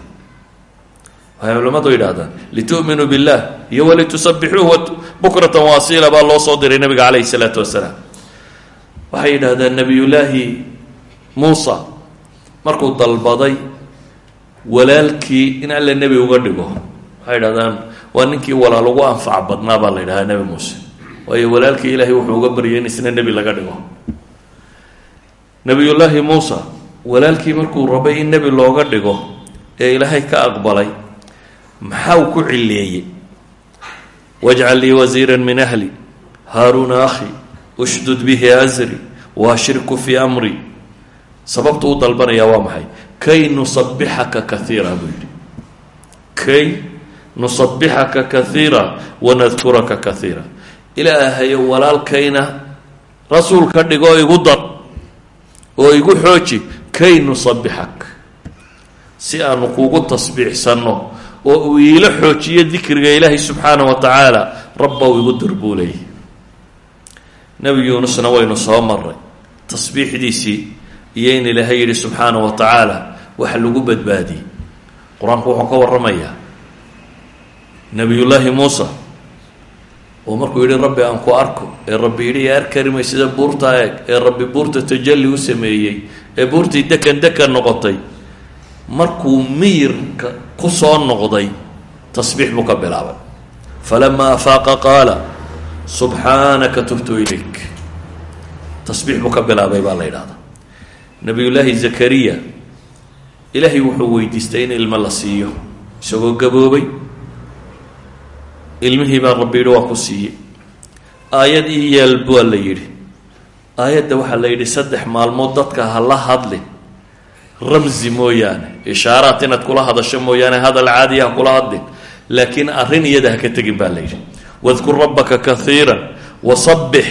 waxay culimmadu yidhahdaan litu'minuu billah iyo walitusabixuuhu bukratan waasiila baa loo soo diray nabiga calayhi salaatu wasalaam waxay yidhahdaan nabiyullaahi muusa markuu dalbaday walaalkii in alle nebi uga dhigo. Waxay yidhahdaan waa ninkii walaal ugu anfac badnaa baa la yidhahdaa nebi muuse waayo walaalkii ilaahay wuxuu uga baryay in isna nebi laga dhigo. Nabiyullaahi muusa walaalkii markuu rabay in nebi looga dhigo ee ilaahay ka aqbalay maxaa ku cileeyey wajcal lii wasiira min ahli. Haaruuna akhi ushdud bihi asri waashirku fii amri. Sababtu u dalbanayaa waa maxay? Kay nusabixaka kaiira buu yidhi. Kay nusabixaka kaiira wanadkuraka kaiira ilaahayo walaalkayna rasuul ka dhigoo igu dar oo igu xooji kay nusabixak si aanu kuugu tasbiixsanno oo uu iila xoojiyo dikriga ilaahay subxaana wa tacaala rabbow igu dir buu leeyahy nebi yuunusna waynu soo maray tasbiixdiisii iyo in ilaahay yidhi subxaana wa tacaala waxa lagu badbaadiyey. Qur'aanku wuxuu ka warramayaa nebiyullaahi muusa oo markuu yidhi rabbi aan ku arko ee rabbi yidhi yaa arkarimay sida buurta eeg ee rabbi buurta tajalli u sameeyey ee buurtii dekan dekan noqotay markuu miyirka ku soo noqday tasbiix buu ka bilaabay. Falamaa afaaqa qaala subxaanaka tubtu ilayk. Tasbiix buu ka bilaabay baa la yidhahdaa nabiyullaahi zakariya ilaahay wuxuu weydiistay in ilmo la siiyo isagoo gaboobay. Ilmihii baa rabbi yidhi waa ku siiyey. Aayad ii yeel baa la yidhi. Aayadda waxaa la yidhi saddex maalmood dadka ha la hadlin ramsi mooyaane. Ishaaraat inaad kula hadasho mooyaane hadal caadiya ha kula hadlin laakiin arrin iyada ha ka tegin baa la yidhi. Wadkur rabbaka kaiira wasabbix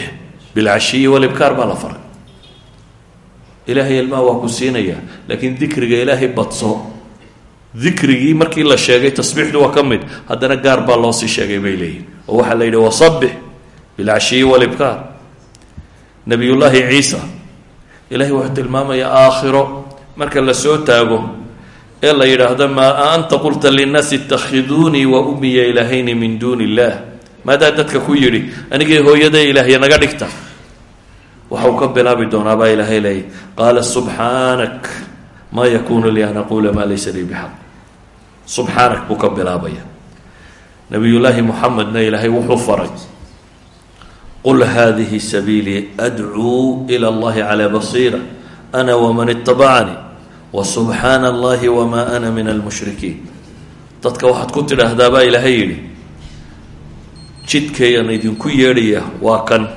bilcashiyi walibkaar baa la faray. Ilaahay ilmaha waa ku siinayaa laakiin dikriga ilaahay badso. Dikrigii markii la sheegay tasbiixdu waa ka mid haddana gaar baa loo sii sheegay bay leeyihiin oo waxaa la yidhi wasabbix bilcashiyi walibkaar. Nabiyullaahi ciisa ilahay wuxuu tilmaamayaa aakhiro marka la soo taago ee la yidhaahdo maa anta qulta linnaasi itakhiduunii wa ummiya ilaahayni min duuni illaah maadaa dadka ku yidhi anigii hooyaday ilaahya naga dhigta. Waxau ka bilaabi doonaa baa ilaahay leeyay qaala subxaanak maa yakunu lii an aquula maa laysa lii bixaq. Subxaanak buu ka bilaabaya. Nabiyullaahi muxamedna ilaahay wuxuu faray qul hadihi sabiilii adcuu ila allahi calaa basiira ana waman itabacanii wasubxaana allahi wamaa ana min almushrikiin dadka waxaad ku tidhaahdaa baa ilaahay yidhi jidkayaan idinku yeedhaya waa kan.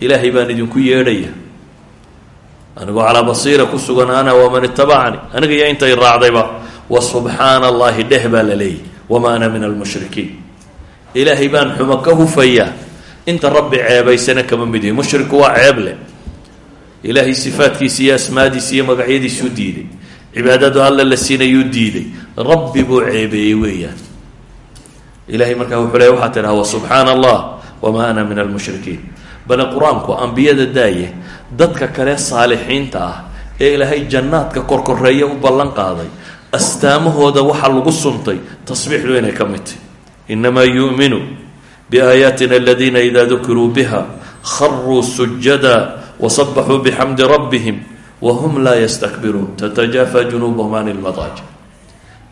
Ilaahay baan idinku yeedhaya. Anigoo calaa basiira ku sugan ana waman itabacani aniga iyo intay raacdayba wa subxaana allahi dheh baa la leeyahy. Wamaa ana min almushrikiin ilaahay baan xumo ka hufayaa. Inta rabbi ceebaysana kama mid yihi mushriku waa ceeb leh. Ilaahay sifaadkiisa iyo asmaadiisa iyo magacyadiisuu diiday cibaadadu alla la siinayuu diiday. Rabbi buu ceebeeyey weeyaan. Ilahay markaa wuxuu leey waxaa tidhaha wasubxaana allah wamaa ana min almushrikiin. Bale qur'aanku ambiyada daaye dadka kale saalixiinta ah ee ilaahay jannaadka korkoreeya u ballan qaaday astaamahooda waxaa lagu suntay tasbiixdu inay ka mid tahy inamaa yu'minu biaayaatina aladiina idaa dukiruu biha kharuu sujada wasabaxuu bixamdi rabbihim wahum laa yastakbiruun tatajaafa junuubahum can ilmadaaji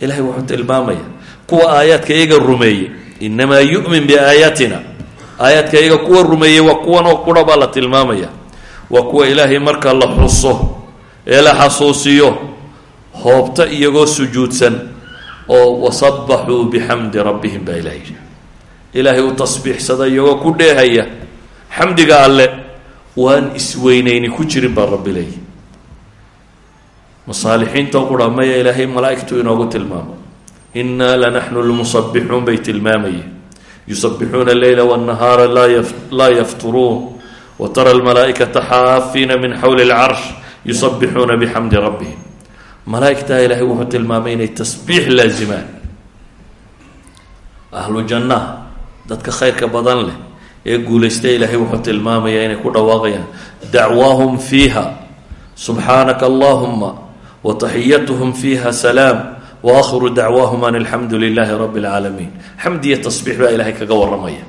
ilahay wuxuu tilmaamaya kuwa aayaadka iyaga rumeeyey inamaa yu'min biaayaatina aayaadka iyaga kuwa rumeeyey waa kuwan oo qura baa la tilmaamaya waa kuwa ilaahay marka la xuso ee la xasuusiyo hoobta iyagoo sujuudsan oo wasabaxuu bixamdi rabbihim baa ilaha yidhi ilaahay u tasbiixsada iyagoo ku dheehaya xamdiga alle waan isweyneyni ku jirin baa rabbi leeya masaalixiinta o quha maya ilaahay malaaigtu inoogu tilmaamo. Innaa lanaxnu lmusabixuun bay tilmaamayeen yusabixuuna aleyla wاnnahaara laa yafturuun. Wa tara almalaaikata xaafiina min xawli اlcarsh yusabixuuna bixamdi rabbihim. Malaaigtaa ilaahay wuxuu tilmaamay inay tasbiix laazimaan. Ahlu jannaha dadka khayrka badan leh ee guulaysta ilaahay wuxuu tilmaamayaa inay ku dhawaaqayaan. Dacwaahum fiiha. Subxaanaka allahuma wataxiyatuhum fiiha salaam waakhiru dacwaahum an alxamdu lilaahi rabi اlcaalamiin xamdi iyo tasbiix baa ilaahay kaga waramaya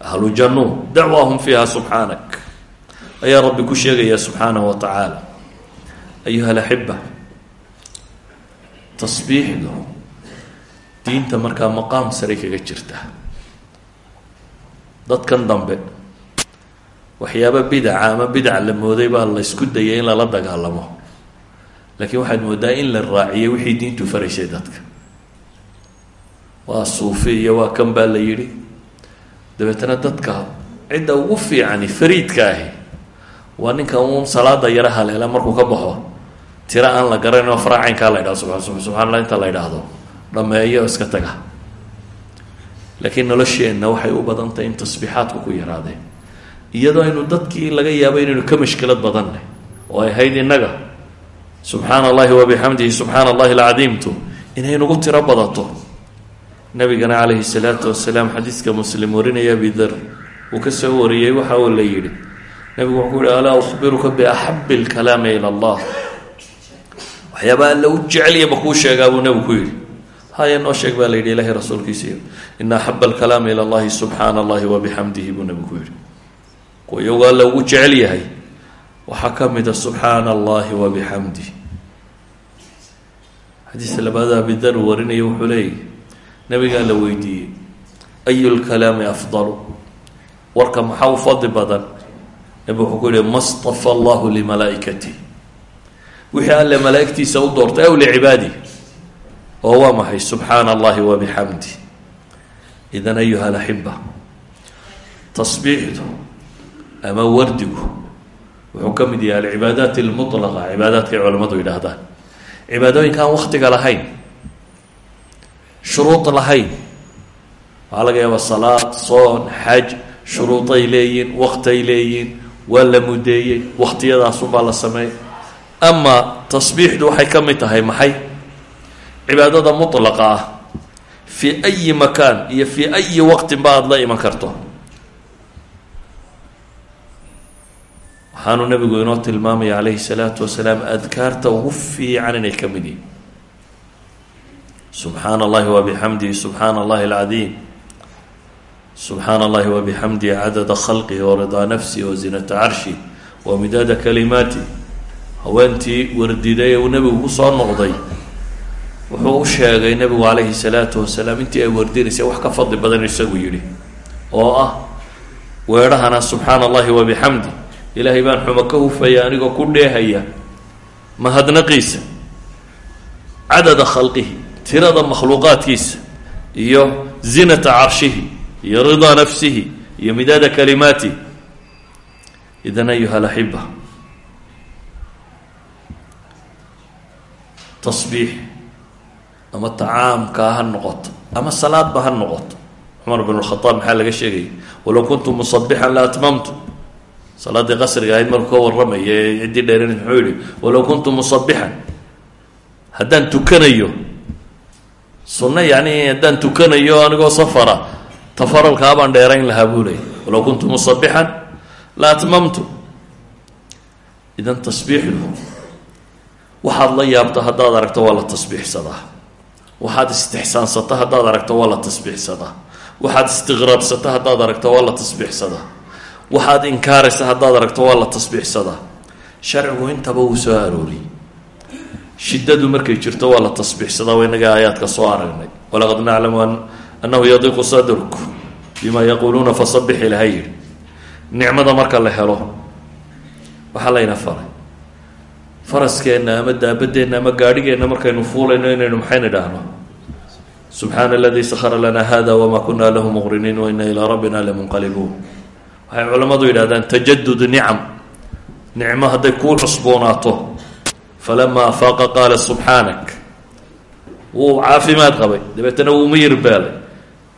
ahlu jannu dacwaahum fiiha subxaanak ayaa rabbi ku sheegaya subxaanahu wa tacaala. Ayuha alaxiba tasbiixdu diinta markaa maqaam sare kaga jirta. Dadkan dambe waxyaaba bidaca ama bidac la mooday baa la dayay in lala dagaalamo laakiin waxaad moodaa in la raaciyay wixii diintu faraysay dadka. Waa suufi iyo waa kan baa la yidhi. Dabeetana dadka cidda ugu fiicani fariidka ahi waa ninka uun salaada yaro haleela markuu ka baxo. Tiro aan la garanin oo faraacaynkaa la ydhahdo subaa subxana allah inta la ydhaahdo dhameeyo iska taga. Laakiin nolosheenna waxay u badan tahay in tasbiixaadku ku yaraadeen iyadoo aynu dadkii laga yaabo inaynu ka mashkilad badannay oo ay ahayd innaga subxaana allahi wabixamdihi subxaana allahi alcadiimtu. Inay nagu tiro badato. Nabigana calayhi salaatu wasalaam xadiiska muslim warinaya abidar uu ka soo wariyey waxa uu la yidhi. Nabigu wuxuu yihi alaa ukhbiruka biaxabi lkalaami ila allah? Waxyaaba alla u jeceliya ma kuu sheegaa buu nabigu ku yidhi. Haya noo sheeg baa la yidhi ilahay rasuulkiisiiyo ina axaba alkalaami ila allahi subxaana allahi waxaa ka mida subxaana allahi wabixamdih xadiis labaada abidar uu warinaya wuxuu leeyahy nabigaa la weydiiyey ayu lkalaami afdalu? Warka maxaa u fadli badan? Nabigu wuxuu ku yihi ma stafa allahu limalaaikatih wixii alle malaaigtiisa u doortay aw licibaadih oo waa maxay? Subxaana allahi wabixamdih idan ayuha alaxiba tasbiixdu ama wardigu wuxuu ka mid yahay alcibaadaat almutlaqa cibaadaadka ay culamadu yidhaahdaan. Cibaadooyinka aan waktiga lahayn shuruud lahayn. Waxaa laga yaabaa salaad soon xaj shuruuday leeyihiin waktay leeyihiin waa la mudeeyey waktiyadaasunbaa la sameeyay ama tasbiixdu waxay ka mid tahay maxay? Cibaadada mutlaqa ah fii ayi makaan iyo fii ayi waqtin ba aada la iman karto waxaanu nabigu inoo tilmaamaya calayhi salaatu wasalaam adkaarta ugu fiican inay ka mid yihiin subxaana allahi wabixamdihi subxaana allahi alcadiim. Subxaana allahi wabixamdihi cadada khalqihi waridaa nafsihi wazinata carshi wa midaada kalimaati haweentii wardiday ee uu nebigu ku soo noqday wuxuu u sheegay nebigu calayhi salaatu wasalaam intii ay wardinaysay wax ka fadli badan isagu yidhi oo ah weedhahana subxaana allahi wabixamdi ilaahay baan xumo ka hufaya anigoo ku dheehaya. Mahadnaqiisa cadada khalqihi tirada makhluuqaadkiisa iyo zinata carshihi iyo ridaa nafsihi iyo midaada kalimaati. Idan ayuha alaxiba tasbiix. Ama tacaamkaa ha noqoto. Ama salaadba ha noqoto. Cumar bn lkhadaab maxaa laga sheegaya walow kuntu musabixan la atmamtu salaadii qasriga ahayd markuu ka warramaya ciddii dheeran muxuu yihi walow kuntu musabixan haddaan tukanayo sunno yacni haddaan tukanayo anigoo safara tafaralkaa baan dheerayn lahaa buu leeyay walow kuntu musabixan la atmamtu. Idan tasbiixdu waxaad la yaabto haddaad aragto waa la tasbiixsadaa. Waxaad istixsaansato haddaad aragto waa la tasbiixsadaa. Waxaad istiqraabsato haddaad aragto waa la tasbiixsadaa waxaad inkaaraysa haddaad aragto waa la tasbiixsadaa. Sharcigu intaba wuu soo arooriyey. Shiddadu markay jirto waa la tasbiixsadaa waa inaga aayaadka soo aragnay. Walaqad naclamu annahu yadiqu sadruk bima yaquuluuna fasabix ilaha yidhi. Nicmada marka la helo waxaa layna faray. Faraskeenna ama daabadeenna ama gaadhigeenna markaynu fuulayno inaynu maxayna idhaahno subxaana aladii sakhara lana hada wama kuna lahu muqriniin waina ilaa rabbina lamunqalibuun waxay culammadu yidhahdaan tajadud nicam. Nicmo hadday kuu cusboonaato. Falamaa afaaqa qaala subxaanak. Wuu caafimaad qabay. Dabeetana wuu miyir beelay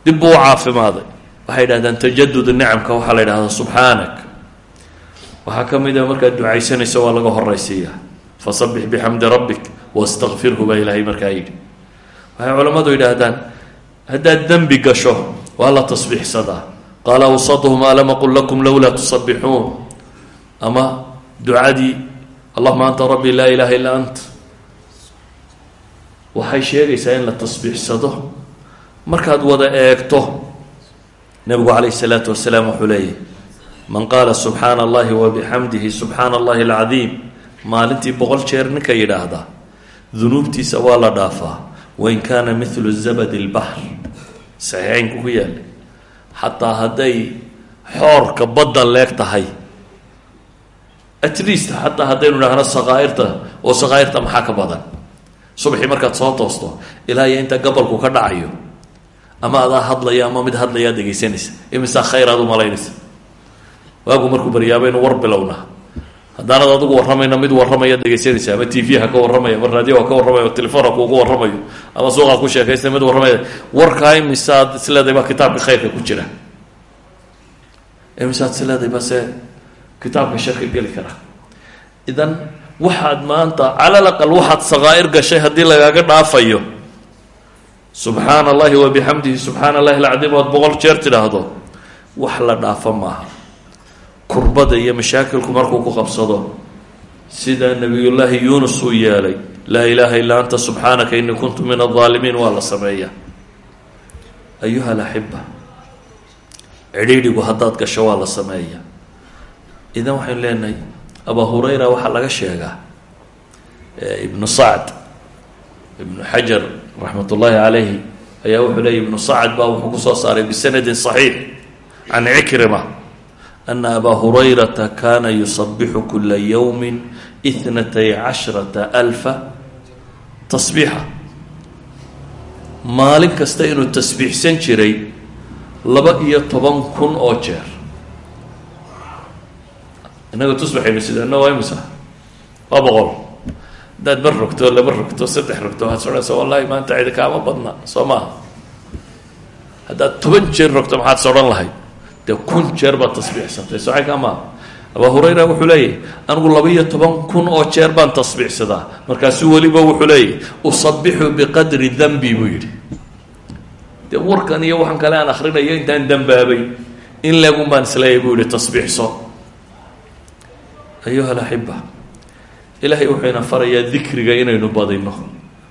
dib buu u caafimaaday. Waxay yidhahdaan tajadud nicamka. Waxaa la yidhahdaa subxaanak. Waxaa ka mid a markaad ducaysanayso waa laga horaysiiya fasabix bixamdi rabbik wastakfirhu baa ilaahay markaa yidhi. Waxay culammadu yidhaahdaan haddaad dembi gasho waa la tasbiixsadaa qaala awsatuhum alam aqul lakum lowlaa tusabixuun ama ducadii allahuma anta rabbi laa ilaha illaa ant waxay sheegaysaa in la tasbiixsado markaad wada eegto nabigu calayh isalaatu wasalaam wuxuu leeyahy man qaala subxaana allahi wabixamdihi subxaana allahi alcadiim maalintii boqol jeer ninka yidhaahda dunuubtiisa waa la dhaafaa wain kaana milu zabadi lbaxr saxiixeynku ku yaallay xataa hadday xoorka badda leeg tahay. At least xataa haddaynu idhaahno saqaairta oo saqaairta maxaa ka badan? Subaxii markaad soo toosto ilaa iyo inta gabalku ka dhacayo ama adaa hadlaya ama mid hadlayaa dhegaysanaysa imisaa khayr aad u malaynaysa. Waagu markuu baryaabaynu war bilowna haddaanad adigu warramayna mid warramaya dhegaysanaysa ama t v ha ka warramaya ama raadiyo ha ka warramayo ama telefoon ha kuugu warramayo ama suuqa ku sheekaysta mid warramaya. Warkaa imisaad isleedahay baa kitaabka khayrka ku jira. Imisaad isleedahay base kitaabka sharka geli karaa idan waxaad maanta calal aqal waxaad saqaa'ir gashay haddii lagaaga dhaafayo. Subxaana allahi wabixamdihi subxaana allahi alcadiim boqol jeer tidhaahdo. Wax la dhaafo maaha kurbada iyo mashaakilku markuu ku qabsado sida nabiyullaahi yuunus uu yeelay laa ilaaha illaa anta subxaanaka inii kuntu min aldaalimiin waa la sameeya ayuha alaxiba cidhiidhigu haddaad gasho waa la sameeya idan waxaynu leenahay abaa hurayra waxaa laga sheegaa ibnu sacd ibnu xajar raxmat ullaahi calayhi ayaa wuxuu leeyay ibnu sacd baa wuxuu ku soo saaray bisanadin صaxiix can cikrima ana abaa hurayrata kana yusabixu kula ywmi ithnatay cashrata alfa tasbiixa maalin kasta inuu tasbiixsan jiray laba iyo toban kun oo jeer innaga tusbaxaynu sidaana waa imisa waa boqol haddaad mar rogto laba rogto saddex rogto waxaad sohanaysa wallahi maanta cidi kaama badna soo maaha haddaad toban jeer rogto maxaad sodhan lahayd dee kun jeer baad tasbiixsatay socay kaa maaha abaa hurayra wuxuu leeyahy anigu laba iyo toban kun oo jeer baan tasbiixsadaa. Markaasuu weliba wuxuu leeyahy usabixu biqadri danbi buu yidhi. Dee warkan iyo waxaan kale aan akrinayo intaan dambaabay in leegun baan isleeyahy buu yihi tasbiixso. Ayuha alaxiba ilaahay wuxuu ina farayaa dikriga inaynu badino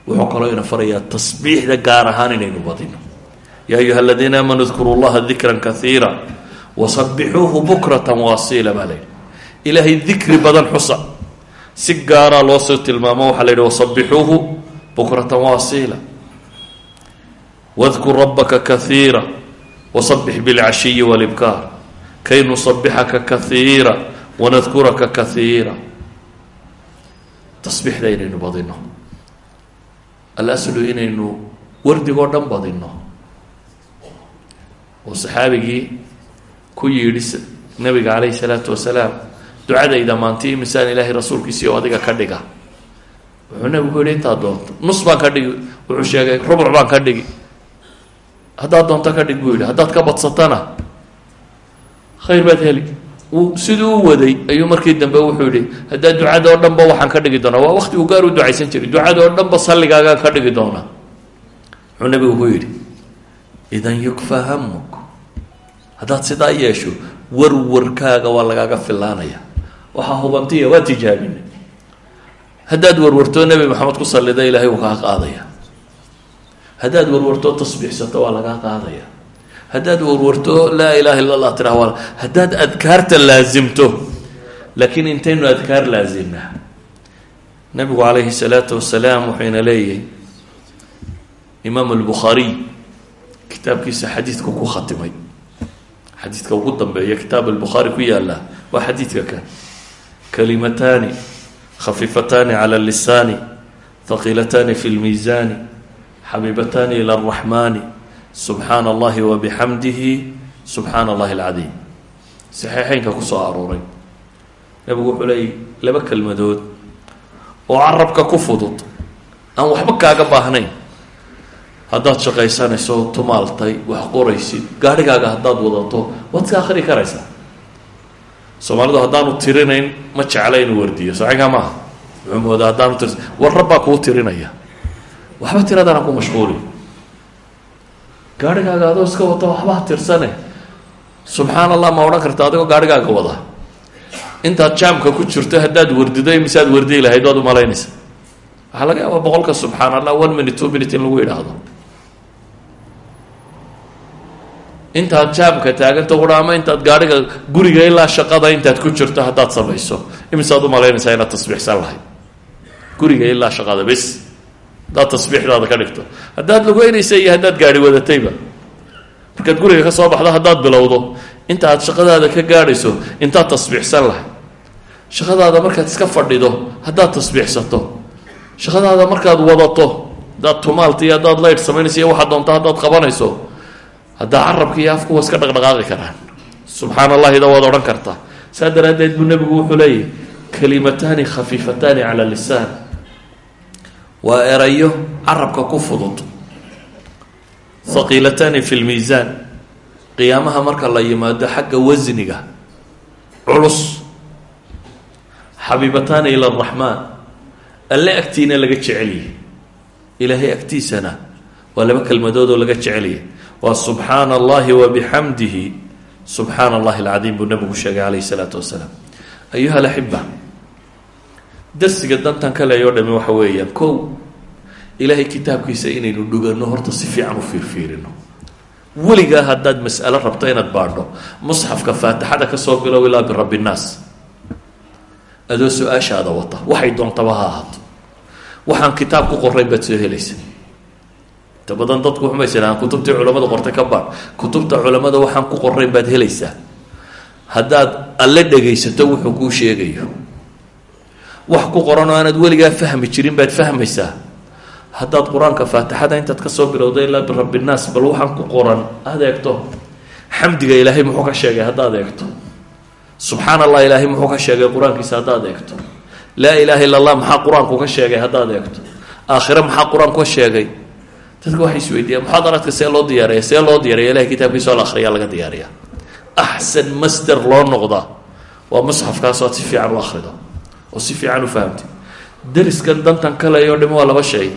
wuxuu kaloo ina farayaa tasbiixda gaar ahaan inaynu badino yaa ayuha aladiina aamanuu dkuru llaha dikran kaiira wasabixuuhu bukratan waasiila baa la yidhi ilaahay dikri badan xusa. Si gaaraa loosoo tilmaamo waxaa la yidhi wasabixuuhu bukratan waasiila. Wadkur rabbaka kaiira wasabix bilcashiyi walibkaar. Kay nusabixaka kaiira wanadkuraka kaiira tasbiixda inaynu badino alaslu inaynu wardigoo dhan badino oo saxaabigii ku yidhi nabiga calayhi salaatu wasalaam ducadayda maanti imisaan ilaahay rasuulkiisii oo adiga ka dhiga. Wuxuu nabigu ku yidhi intaad doonto. Nus baan ka dhigi wuxuu sheegay rubuc baan ka dhigi. Haddaad doonto ka dhig buu yidhi. Haddaad ka badsatana. Khayr baad heli. Siduu u waday ayuu markii dambe wuxuu yihi haddaa ducada oo dhan ba waxaan ka dhigi doonaa. Waa wakti uu gaar u ducaysan jiray. Ducada oo dhan ba salligaagaan ka dhigi doonaa. Wuxuu nabigu ku yidhi idan yukfa hamuk haddaad sidaa yeesho warwarkaaga waa lagaaga filaanaya waxaa hubantiya waa tijaabinay. Haddaad warwartoo nebi maxamed ku sallida ilaahay uu kaa qaadaya. Haddaad warwartoo tasbiixsato waa lagaa qaadaya. Haddaad warwarto laa ilaha illa allah tiraa waa haddaad adkaarta laasimto laakiin intaynu adkaar laasimnaa nabigu calayhi salaatu wasalaam wuxuyna leeyahay imaam albukhaariy kitaabkiisa xadiidka ku khatimay xadiidka ugu dambeeya kitaab albukhaari ku yaalla waa xadiidka kan kalimataani khafiifataani cala lisaani haqiilataani fi lmiisaani xabiibataani ila araxmaani subxaana allahi wabixamdihi subxaana allahi alcadiim saxiixeynka ku soo arooray. Nabigu wuxuu leeyay laba kelmadood oo carabka ku fudud aan waxba kaaga baahnayn haddaad shaqaysanayso tumaaltay wax qoraysid gaadhigaaga haddaad wadato waad ka akri karaysaa. Soomaalidu haddaanu tirinayn ma jecla inuu wardiyo. Saxiga maaha? Wuxuu moodaa haddaanu tir war rabbaa kuu tirinaya. Waxba tiradana ku mashquuli. Gaadhigaaga adoo iska wata waxba tirsane. Subxaan allah ma odhan karta adigoo gaadhigaaga wada. Intaad jaamka ku jirto haddaad wardido imisaad wardiyi lahayd waad umalaynaysa waxaa laga yaabaa boqolka subxaan allah one minute two minute in lagu yidhaahdo intaad jaamka taaganta ua ama intaad gaadhiga guriga ilaa shaqada intaad ku jirto haddaad samayso. Imisaad umalaynaysaa inaad tasbiixsan lahayd? Guriga ilaa shaqada bes haddaad tasbiixdaada ka dhigto. Haddaad lugeynaysa iyo haddaad gaadhi wadatayba. Markaad guriga ka soo baxdo haddaad bilowdo. Inta aad shaqadaada ka gaadhayso intaad tasbiixsan lahayd. Shaqadaada markaad iska fadhido haddaad tasbiixsato. Shaqadaada markaad wadato haddaad tumaalta iyo haddaad laydh samaynayso iyo waxaad doonto haddaad qabanayso haddaa carabka iyo afku waa iska dhaqdhaqaaqi karaan. Subxaan allahida waad odhan kartaa saa daraaddeed buu nebigu wuxuu leeyahy kalimataani khafiifataani cala lisaan. Waa erayo carabka ku fudud. Haqiilataani fi lmiisaan qiyaamaha marka la yimaado xagga wasniga culus. Xabiibataani ila araxmaan alle agtiina laga jecelyahy ilaahay agtiisana waa laba kelmadood oo laga jecelyahy waa subxaana allahi wabixamdihi subxaana allahi alcadiim buu nabigu sheegay calayhi salaatu wasalaam. Ayuha alaxiba darsiga dantan ka dhami waxa weeyaan kow ilaahay kitaabkiisa inaynu dhugano horta si fiican u fiirfiirino. Weligaa haddaad mas'alo rabto inaad baadho musxafka faatixada ka soo bilow ilaa birabbi nnaas. Adoo su'aashaada wata waxay doontaba ha ahaato. Waxaan kitaab ku qorayn baad soo helaysa inta badan dadku waxumaysadaan kutubtii culamada qortay ka baadh kutubta culamada waxaan ku qorayn baad helaysaa. Haddaad alle dhegaysato wuxuu kuu sheegayo. Wax ku qoran oo aanaad weligaa fahmi jirin baad fahmaysaa. Haddaad qur'aanka faatixada intaad ka soo bilowda ilaa birabbi nnaas bal waxaan ku qoran aada eegto. Xamdiga ilaahay muxuu ka sheegay haddaad eegto. Subxaan allah ilaahay muxuu ka sheegay qur'aankiisa haddaad eegto. Laa ilaaha illa allah maxaa qur'aanku ka sheegay haddaad eegto. Aakhire maxaa qur'aanku ka sheegay dadka waxay isweydiiyaan muxaadaraadka see loo diyaariya see loo diyaariya ilahay kitaabkiisa oo la akhriyaa laga diyaariya axsan master loo noqdaa waa musxafkaas oo aad si fiican u akhrido oo si fiican u fahamtid. Dariskan dantan kaleyo dhim waa laba shay.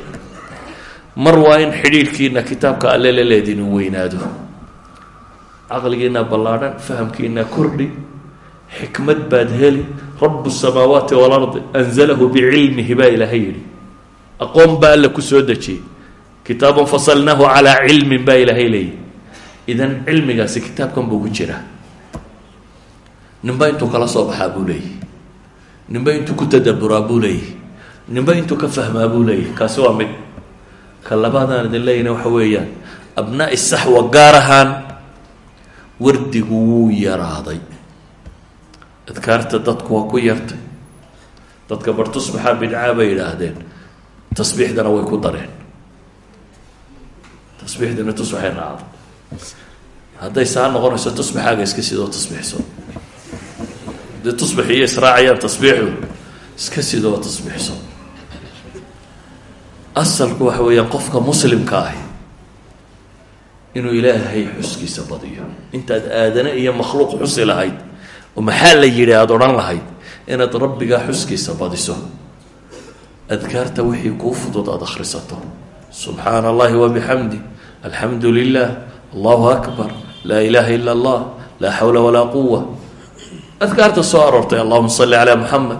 Mar waa in xidhiirhkiina kitaabka alle la leedin uu weynaado. Caqligiina ballaadhan fahamkiina kordhi xikmad baad heli. Rabu samaawaati waalardi anzalahu bicilmihi baa ilaahay yidhi. Aqoon baa alla ku soo dejiyey kitaabun fasalnaahu calaa cilmin baa ilaahay leeyihi idan cilmigaasi kitaabkan buu ku jiraa. Ninba intuu kala soo baxaa buu leeyahy ninba intuu ku tadaburaa buu leeyahy ninba intuu ka fahmaa buu leeyahy kaasi waa mid ka labaadaan idin leeyahna waxa weeyaan abnaa-i saxwa gaar ahaan wardigu wuu yaraaday. Adkaarta dadku waa ku yartay. Dadka bar tusbaxaa bidcaa bay yidhaahdeen. Tasbiixdana way ku dareen tasbiixdana tusbaxay raacday hadday saa noqonayso tusbaxaaga iska sidoo tasbiixso hadday tusbax iyo israacayaan tasbiixdu iska sidoo tasbiixso asalku waxa weeyaan qofka muslimka ahi inuu ilaahay xuskiisa badiyo. Intaad aadane iyo makhluuq xusi lahayd oo maxaa la yidhi aada odhan lahayd inaad rabbigaa xuskiisa badiso. Adkaarta wixii kuu fudud aada akhrisato. Subxaana allahi wabixamdi alxamdu lilah allahu akbar laa ilaaha ila allah laa xawla walaa quwa adkaarta soo aroortay allahuma salli calaa muxamed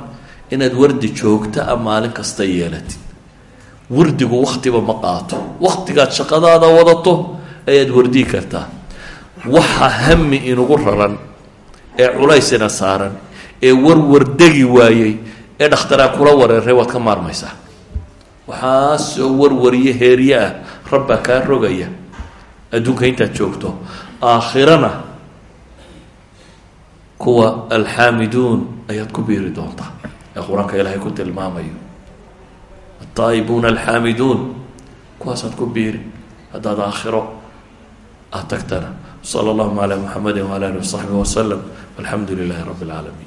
inaad wardi joogta a maalin kasta yeelatid wardigu waktiba ma qaato. Waktigaad shaqadaada wadato ayaad wardiyi kartaa. Waxa hami inugu raran ee culaysina saaran ee warwardegi waayey ee dhakhtaraa kula wareeray waad ka maarmaysaa. Waxaasoo warwariyo heerye ah rabbaa kaa rogaya. Adduunka intaad joogto. Aakhirana kuwa alxaamiduun ayaad ku biiri doontaa. Ee qur'aanka ilaahay ku tilmaamayo. Altaa'ibuuna alxaamiduun kuwaasaad ku biiri. Haddaad aakhiro aad tagtana. Sala allahuma calaa muxamadi waala alih wasaxbi wasalam walxamdu lilahi rabbi اlcaalamiin